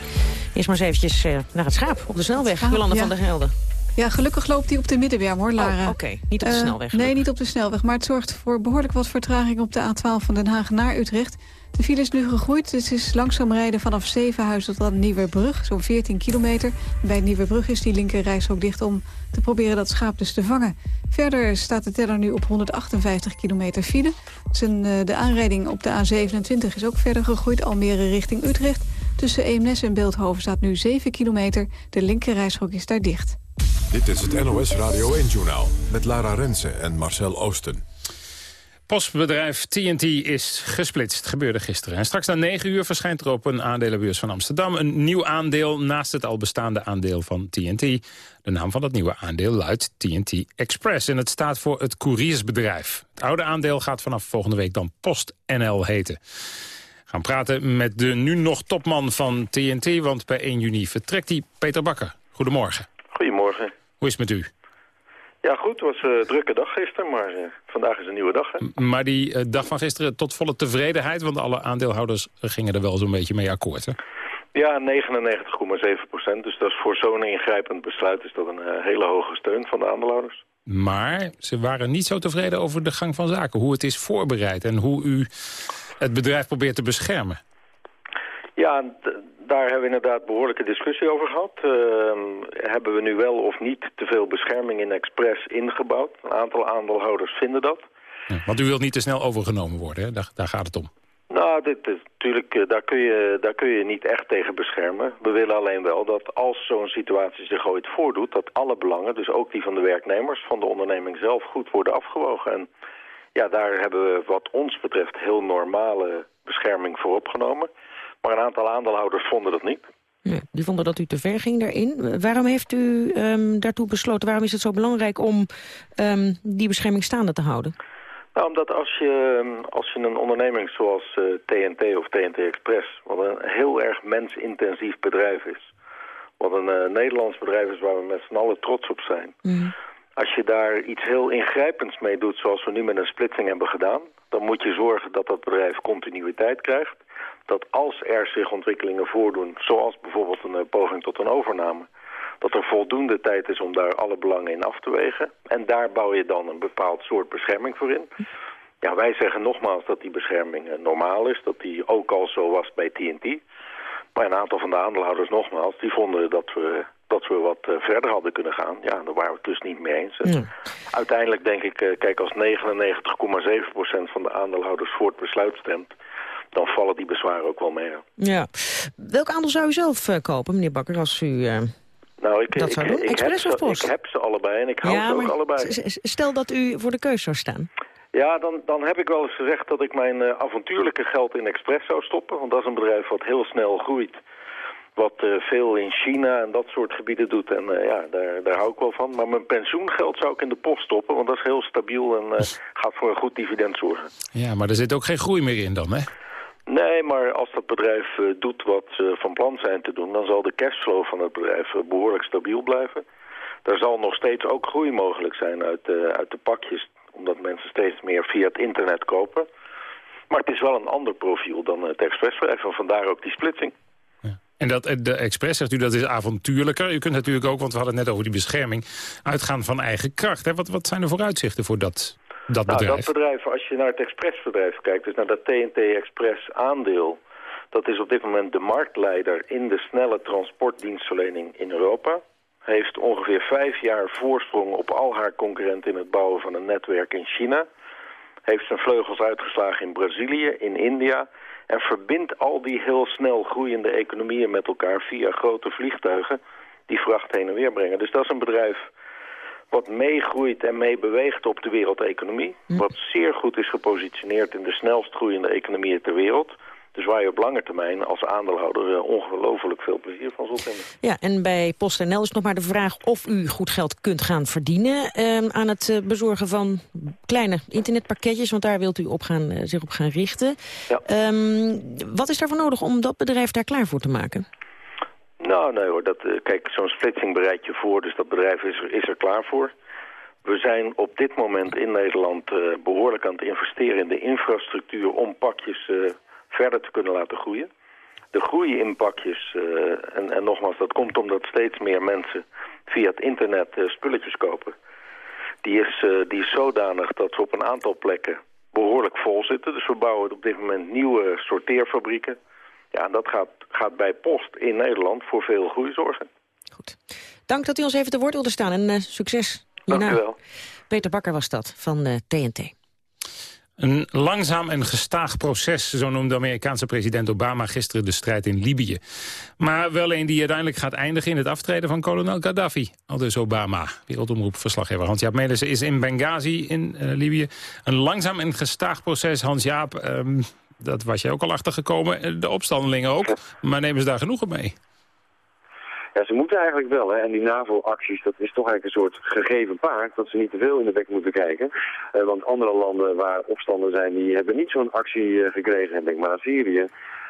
Eerst maar eens eventjes uh, naar het schaap op de snelweg. Schaap, Jolanda ja. van der Helden. Ja, gelukkig loopt hij op de middenberm hoor, Lara. Oh, Oké, okay. niet op de uh, snelweg. Nee, niet op de snelweg. Maar het zorgt voor behoorlijk wat vertraging op de A12 van Den Haag naar Utrecht. De file is nu gegroeid. Het is langzaam rijden vanaf Zevenhuizen tot Nieuwebrug, zo'n 14 kilometer. Bij Nieuwebrug is die linker ook dicht om te proberen dat schaap dus te vangen. Verder staat de teller nu op 158 kilometer file. Zijn, uh, de aanrijding op de A27 is ook verder gegroeid, Almere richting Utrecht. Tussen Eemnes en Beeldhoven staat nu 7 kilometer. De linker is daar dicht. Dit is het NOS Radio 1-journaal met Lara Rensen en Marcel Oosten. Postbedrijf TNT is gesplitst. Gebeurde gisteren. En straks na 9 uur verschijnt er op een aandelenbeurs van Amsterdam... een nieuw aandeel naast het al bestaande aandeel van TNT. De naam van dat nieuwe aandeel luidt TNT Express. En het staat voor het couriersbedrijf. Het oude aandeel gaat vanaf volgende week dan PostNL heten. We gaan praten met de nu nog topman van TNT... want bij 1 juni vertrekt hij, Peter Bakker. Goedemorgen. Goedemorgen. Hoe is het met u? Ja, goed. Het was een drukke dag gisteren, maar uh, vandaag is een nieuwe dag. Hè? Maar die uh, dag van gisteren tot volle tevredenheid, want alle aandeelhouders gingen er wel zo'n beetje mee akkoord, hè? Ja, 99,7 procent. Dus dat is voor zo'n ingrijpend besluit is dat een hele hoge steun van de aandeelhouders. Maar ze waren niet zo tevreden over de gang van zaken, hoe het is voorbereid en hoe u het bedrijf probeert te beschermen. Ja, daar hebben we inderdaad behoorlijke discussie over gehad. Uh, hebben we nu wel of niet te veel bescherming in Express ingebouwd? Een aantal aandeelhouders vinden dat. Ja, want u wilt niet te snel overgenomen worden, hè? Daar, daar gaat het om. Nou, dit, natuurlijk, uh, daar, kun je, daar kun je niet echt tegen beschermen. We willen alleen wel dat als zo'n situatie zich ooit voordoet... dat alle belangen, dus ook die van de werknemers, van de onderneming zelf... goed worden afgewogen. En ja, daar hebben we wat ons betreft heel normale bescherming voor opgenomen... Maar een aantal aandeelhouders vonden dat niet. Ja, die vonden dat u te ver ging daarin. Waarom heeft u um, daartoe besloten? Waarom is het zo belangrijk om um, die bescherming staande te houden? Nou, omdat als je, ehm, als je een onderneming zoals uh, eh, TNT of TNT Express... wat een heel erg mensintensief bedrijf is... wat een uh, Nederlands bedrijf is waar we met z'n allen trots op zijn... Mm. Als je daar iets heel ingrijpends mee doet, zoals we nu met een splitsing hebben gedaan... dan moet je zorgen dat dat bedrijf continuïteit krijgt dat als er zich ontwikkelingen voordoen... zoals bijvoorbeeld een eh, poging tot een overname... dat er voldoende tijd is om daar alle belangen in af te wegen. En daar bouw je dan een bepaald soort bescherming voor in. Ja, wij zeggen nogmaals dat die bescherming eh, normaal is. Dat die ook al zo was bij TNT. Maar een aantal van de aandeelhouders nogmaals... die vonden dat we, dat we wat eh, verder hadden kunnen gaan. Ja, daar waren we het dus niet mee eens. Uiteindelijk denk ik, kijk, als 99,7% van de aandeelhouders voor het besluit stemt dan vallen die bezwaren ook wel mee. Ja. Welk aandeel zou u zelf uh, kopen, meneer Bakker, als u uh, nou, ik, dat zou doen? Ik, Express of Post? Ik heb ze allebei en ik hou ja, ze ook allebei. Stel dat u voor de keus zou staan. Ja, dan, dan heb ik wel eens gezegd dat ik mijn uh, avontuurlijke geld in Express zou stoppen. Want dat is een bedrijf wat heel snel groeit. Wat uh, veel in China en dat soort gebieden doet. En uh, ja, daar, daar hou ik wel van. Maar mijn pensioengeld zou ik in de post stoppen. Want dat is heel stabiel en gaat voor een goed dividend zorgen. Ja, maar er zit ook geen groei meer in dan, hè? Nee, maar als dat bedrijf uh, doet wat ze van plan zijn te doen... dan zal de cashflow van het bedrijf uh, behoorlijk stabiel blijven. Er zal nog steeds ook groei mogelijk zijn uit, uh, uit de pakjes... omdat mensen steeds meer via het internet kopen. Maar het is wel een ander profiel dan het expressbedrijf... en vandaar ook die splitsing. En dat, de Express, zegt u, dat is avontuurlijker. U kunt natuurlijk ook, want we hadden het net over die bescherming... uitgaan van eigen kracht. Hè? Wat, wat zijn de vooruitzichten voor dat dat bedrijf? Nou, dat bedrijf, als je naar het expressbedrijf kijkt, dus naar dat TNT Express aandeel... dat is op dit moment de marktleider in de snelle transportdienstverlening in Europa. Heeft ongeveer vijf jaar voorsprong op al haar concurrenten in het bouwen van een netwerk in China. Heeft zijn vleugels uitgeslagen in Brazilië, in India... en verbindt al die heel snel groeiende economieën met elkaar via grote vliegtuigen... die vracht heen en weer brengen. Dus dat is een bedrijf wat meegroeit en meebeweegt op de wereldeconomie. Hm. Wat zeer goed is gepositioneerd in de snelst groeiende economieën ter wereld. Dus waar je op lange termijn als aandeelhouder uh, ongelooflijk veel plezier van zult hebben. Ja, en bij PostNL is nog maar de vraag of u goed geld kunt gaan verdienen... Uh, aan het uh, bezorgen van kleine internetpakketjes, want daar wilt u op gaan, uh, zich op gaan richten. Ja. Um, wat is daarvoor nodig om dat bedrijf daar klaar voor te maken? Nou, nee hoor. Dat, kijk, zo'n splitsing bereid je voor, dus dat bedrijf is er, is er klaar voor. We zijn op dit moment in Nederland behoorlijk aan het investeren in de infrastructuur om pakjes verder te kunnen laten groeien. De groei in pakjes, en, en, nogmaals, dat komt omdat steeds meer mensen via het internet spulletjes kopen. Die is, die is zodanig dat ze op een aantal plekken behoorlijk vol zitten. Dus we bouwen op dit moment nieuwe sorteerfabrieken. Ja, dat gaat, gaat bij Post in Nederland voor veel groei zorgen. Goed. Dank dat u ons even te woord wilde staan en succes hierna. Dank u wel. Peter Bakker was dat, van TNT. Een langzaam en gestaag proces, zo noemde Amerikaanse president Obama gisteren de strijd in Libië. Maar wel een die uiteindelijk gaat eindigen in het aftreden van kolonel Gaddafi. Al dus Obama, wereldomroepverslaggever Hans-Jaap Melissen is in Benghazi in uh, Libië. Een langzaam en gestaag proces, Hans-Jaap, um, dat was jij ook al achtergekomen. De opstandelingen ook, maar nemen ze daar genoegen mee? Ja, ze moeten eigenlijk wel. Hè. En die NAVO-acties, dat is toch eigenlijk een soort gegeven paard. Dat ze niet te veel in de bek moeten kijken. Uh, want andere landen waar opstanden zijn, die hebben niet zo'n actie uh, gekregen. Denk maar aan Syrië.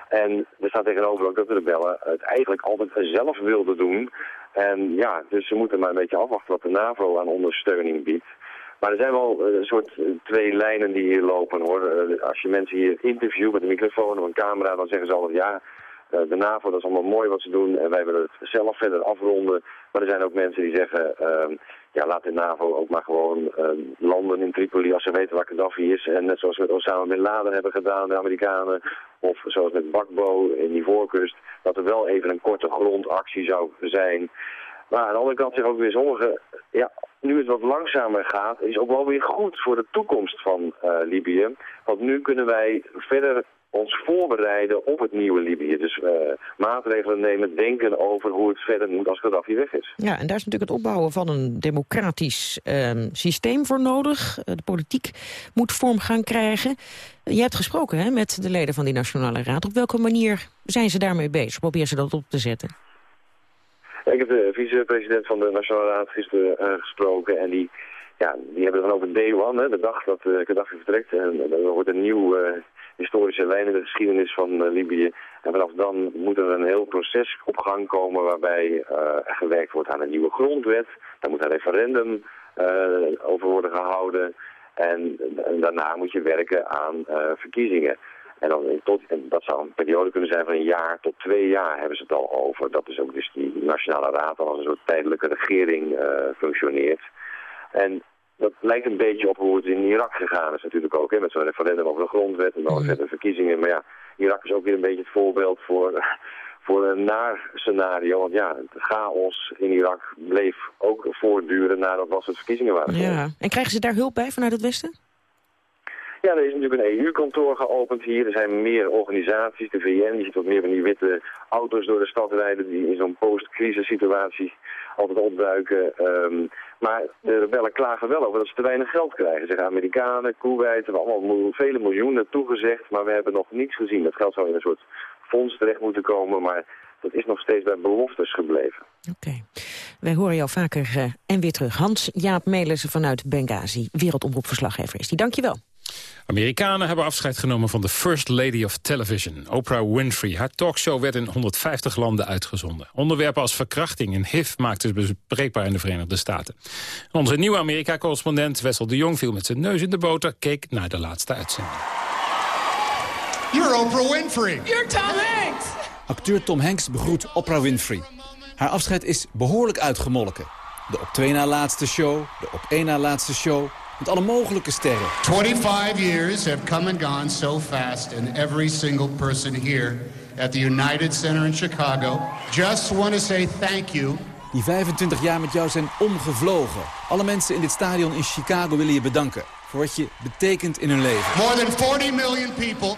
En er staat tegenover ook dat de rebellen het eigenlijk altijd zelf wilden doen. En ja, dus ze moeten maar een beetje afwachten wat de NAVO aan ondersteuning biedt. Maar er zijn wel een soort twee lijnen die hier lopen hoor. Als je mensen hier interviewt met een microfoon of een camera, dan zeggen ze altijd ja, de NAVO, dat is allemaal mooi wat ze doen en wij willen het zelf verder afronden. Maar er zijn ook mensen die zeggen, uh, ja, laat de NAVO ook maar gewoon uh, landen in Tripoli als ze weten waar Gaddafi is. En net zoals we het Osama Bin Laden hebben gedaan, de Amerikanen, of zoals met Bakbo in die voorkust, dat er wel even een korte grondactie zou zijn. Maar aan de andere kant zeggen ook weer sommigen, ja, nu het wat langzamer gaat, is ook wel weer goed voor de toekomst van uh, Libië. Want nu kunnen wij verder ons voorbereiden op het nieuwe Libië. Dus uh, maatregelen nemen, denken over hoe het verder moet als Gaddafi weg is. Ja, en daar is natuurlijk het opbouwen van een democratisch uh, systeem voor nodig. Uh, de politiek moet vorm gaan krijgen. Je hebt gesproken hè, met de leden van die Nationale Raad. Op welke manier zijn ze daarmee bezig? Probeer ze dat op te zetten? Ik heb de vicepresident van de Nationale Raad gisteren uh, gesproken en die... Ja, die hebben het dan over day one, hè, de dag dat uh, Gaddafi vertrekt. En er wordt een nieuw historische lijn in de geschiedenis van Libië. En vanaf dan moet er een heel proces op gang komen waarbij gewerkt wordt aan een nieuwe grondwet. Daar moet een referendum over worden gehouden. En, en, daarna moet je werken aan verkiezingen. En, dan tot, en dat zou een periode kunnen zijn van een jaar tot twee jaar hebben ze het al over. Dat is ook dus die Nationale Raad al als een soort tijdelijke regering functioneert. En dat lijkt een beetje op hoe het in Irak gegaan is natuurlijk ook. Hè, met zo'n referendum over de grondwet en dan de verkiezingen. Maar ja, Irak is ook weer een beetje het voorbeeld voor, voor een naar scenario. Want ja, het chaos in Irak bleef ook voortduren nadat was het verkiezingen waren. Ja. En krijgen ze daar hulp bij vanuit het Westen? Ja, er is natuurlijk een EU-kantoor geopend hier. Er zijn meer organisaties, de VN, die ziet wat meer van die witte auto's door de stad rijden... die in zo'n post-crisis situatie altijd opduiken. Um, maar de rebellen klagen wel over dat ze te weinig geld krijgen. Zeggen Amerikanen, Kuwait, hebben allemaal vele miljoenen toegezegd, maar we hebben nog niets gezien. Dat geld zou in een soort fonds terecht moeten komen, maar dat is nog steeds bij beloftes gebleven. Oké. Wij horen jou vaker uh, en weer terug. Hans-Jaap Melissen vanuit Benghazi, wereldomroepverslaggever is die. Dank je wel. Amerikanen hebben afscheid genomen van de First Lady of Television, Oprah Winfrey. Haar talkshow werd in 150 landen uitgezonden. Onderwerpen als verkrachting en HIV maakten ze bespreekbaar in de Verenigde Staten. Onze nieuwe Amerika-correspondent Wessel de Jong viel met zijn neus in de boter... keek naar de laatste uitzending. You're Oprah Winfrey. You're Tom Hanks. Acteur Tom Hanks begroet Oprah Winfrey. Haar afscheid is behoorlijk uitgemolken. De op twee na laatste show, de op één na laatste show met alle mogelijke sterren. 25 years have come and gone so fast and every single person here at the United Center in Chicago just want to say thank you. Die 25 jaar met jou zijn omgevlogen. Alle mensen in dit stadion in Chicago willen je bedanken voor wat je betekent in hun leven. More than 40 million people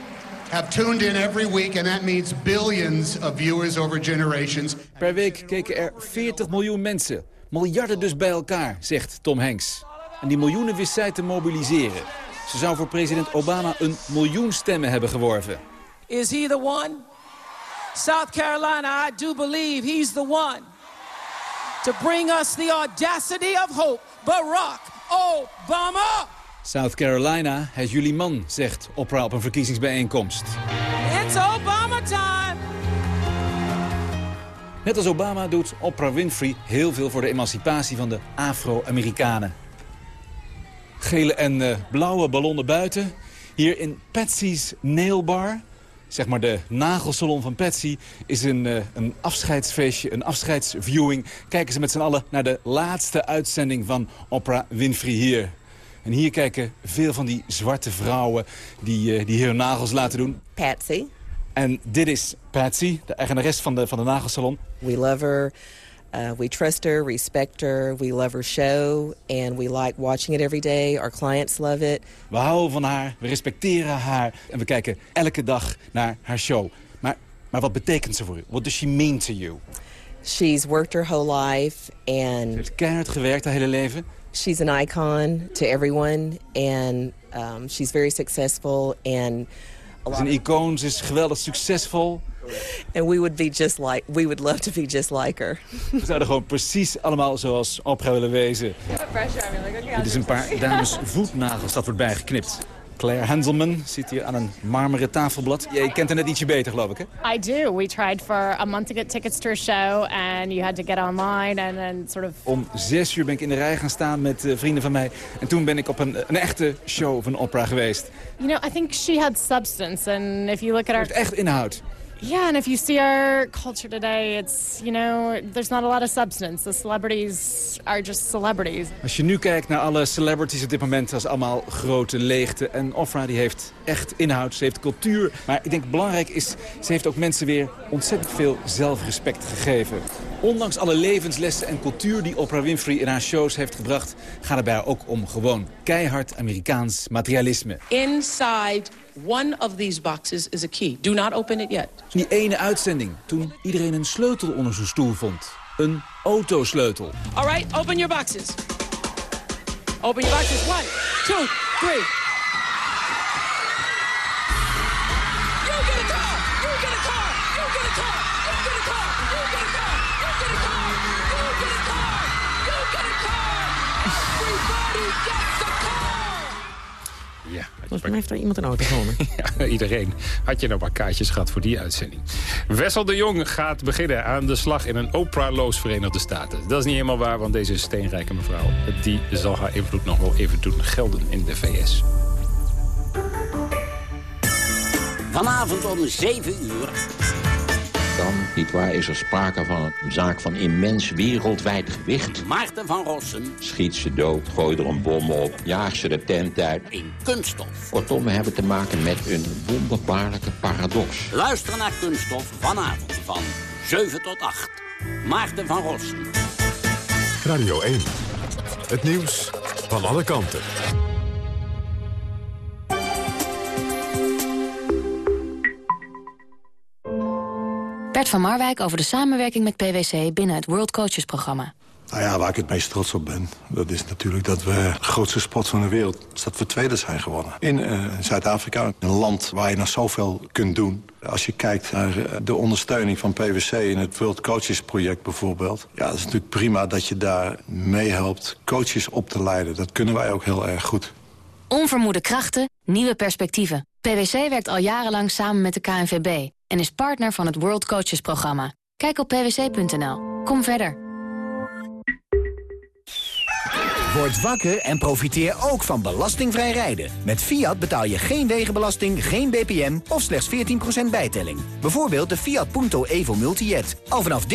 have tuned in every week and that means billions of viewers over generations. Per week keken er 40 miljoen mensen. Miljarden dus bij elkaar, zegt Tom Hanks. En die miljoenen wist zij te mobiliseren. Ze zou voor president Obama een miljoen stemmen hebben geworven. is he the one? South Carolina, I do believe he's the one to bring us the audacity of hope. Barack Obama! South Carolina, het jullie man, zegt Oprah op een verkiezingsbijeenkomst. It's Obama time! Net als Obama doet Oprah Winfrey heel veel voor de emancipatie van de Afro-Amerikanen. Gele en uh, blauwe ballonnen buiten. Hier in Patsy's Nail Bar, zeg maar de nagelsalon van Patsy... is een, uh, een afscheidsfeestje, een afscheidsviewing. Kijken ze met z'n allen naar de laatste uitzending van Oprah Winfrey hier. En hier kijken veel van die zwarte vrouwen die, uh, die hier hun nagels laten doen. Patsy. En dit is Patsy, de eigenares van de, van de nagelsalon. We love her. Uh, we trust her, respect her. We love her show. And we like watching it every day. Our clients love it. We houden van haar, we respecteren haar. En we kijken elke dag naar haar show. Maar, maar wat betekent ze voor u? What does she mean to you? She's worked her whole life. And ze heeft keihard gewerkt haar hele leven. She's an icon to everyone. And um, she's very successful. And ze is een icoon, ze is geweldig succesvol. And we would be just like, we would love to be just like her. We zouden gewoon precies allemaal zoals Oprah willen wezen. Dit is een paar dames voetnagels dat wordt bijgeknipt. Claire Henselman zit hier aan een marmeren tafelblad. Je kent haar net ietsje beter, geloof ik, hè? I do. We tried for a month to get tickets to a show and you had to get online and then sort of... Om zes uur ben ik in de rij gaan staan met uh, vrienden van mij. En toen ben ik op een, een echte show van Oprah geweest. You know, I think she had substance and if you look at our... Het echt inhoud. Yeah, and if you see our culture today, it's, you know, there's not a lot of substance. The celebrities are just celebrities. Als je nu kijkt naar alle celebrities op dit moment, dat is allemaal grote leegte. En Ofra die heeft echt inhoud, ze heeft cultuur. Maar ik denk belangrijk is, ze heeft ook mensen weer ontzettend veel zelfrespect gegeven. Ondanks alle levenslessen en cultuur die Oprah Winfrey in haar shows heeft gebracht... gaat het bij haar ook om gewoon keihard Amerikaans materialisme. Inside one of these boxes is a key. Do not open it yet. Die ene uitzending, toen iedereen een sleutel onder zijn stoel vond. Een autosleutel. All right, open your boxes. Open your boxes. One, two, three. Volgens mij heeft er iemand een auto gewonnen. ja, iedereen. Had je nou maar kaartjes gehad voor die uitzending. Wessel de Jong gaat beginnen aan de slag in een Oprah-loos Verenigde Staten. Dat is niet helemaal waar, want deze steenrijke mevrouw... die zal haar invloed nog wel even doen gelden in de VS. Vanavond om 7 uur. Dan, nietwaar, is er sprake van een zaak van immens wereldwijd gewicht. Maarten van Rossum. Schiet ze dood, gooi er een bom op, jaag ze de tent uit. In kunststof. Kortom, we hebben te maken met een wonderbaarlijke paradox. Luister naar kunststof vanavond van 7 tot 8. Maarten van Rossum. Radio 1. Het nieuws van alle kanten. Bert van Marwijk over de samenwerking met PwC binnen het World Coaches programma. Nou ja, waar ik het meest trots op ben, dat is natuurlijk dat we de grootste sport van de wereld, dat we tweede zijn gewonnen. In uh, Zuid-Afrika, een land waar je nog zoveel kunt doen. Als je kijkt naar uh, de ondersteuning van PwC in het World Coaches project bijvoorbeeld. Ja, dat is natuurlijk prima dat je daar meehelpt coaches op te leiden. Dat kunnen wij ook heel erg goed. Onvermoede krachten, nieuwe perspectieven. PwC werkt al jarenlang samen met de KNVB en is partner van het World Coaches programma. Kijk op pwc.nl. Kom verder. Word wakker en profiteer ook van belastingvrij rijden. Met Fiat betaal je geen wegenbelasting, geen BPM of slechts 14% bijtelling. Bijvoorbeeld de Fiat Punto Evo Multijet. Al vanaf 13.995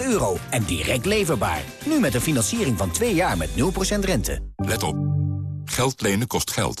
euro en direct leverbaar. Nu met een financiering van 2 jaar met 0% rente. Let op. Geld lenen kost geld.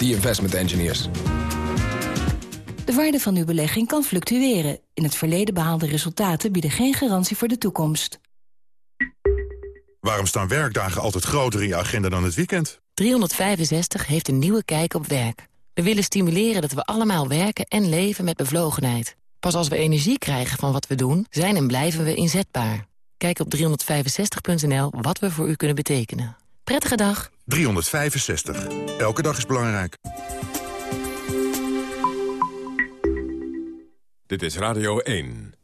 the investment engineers. De waarde van uw belegging kan fluctueren. In het verleden behaalde resultaten bieden geen garantie voor de toekomst. Waarom staan werkdagen altijd groter in je agenda dan het weekend? 365 heeft een nieuwe kijk op werk. We willen stimuleren dat we allemaal werken en leven met bevlogenheid. Pas als we energie krijgen van wat we doen, zijn en blijven we inzetbaar. Kijk op 365.nl wat we voor u kunnen betekenen. Prettige dag. 365. Elke dag is belangrijk. Dit is Radio 1.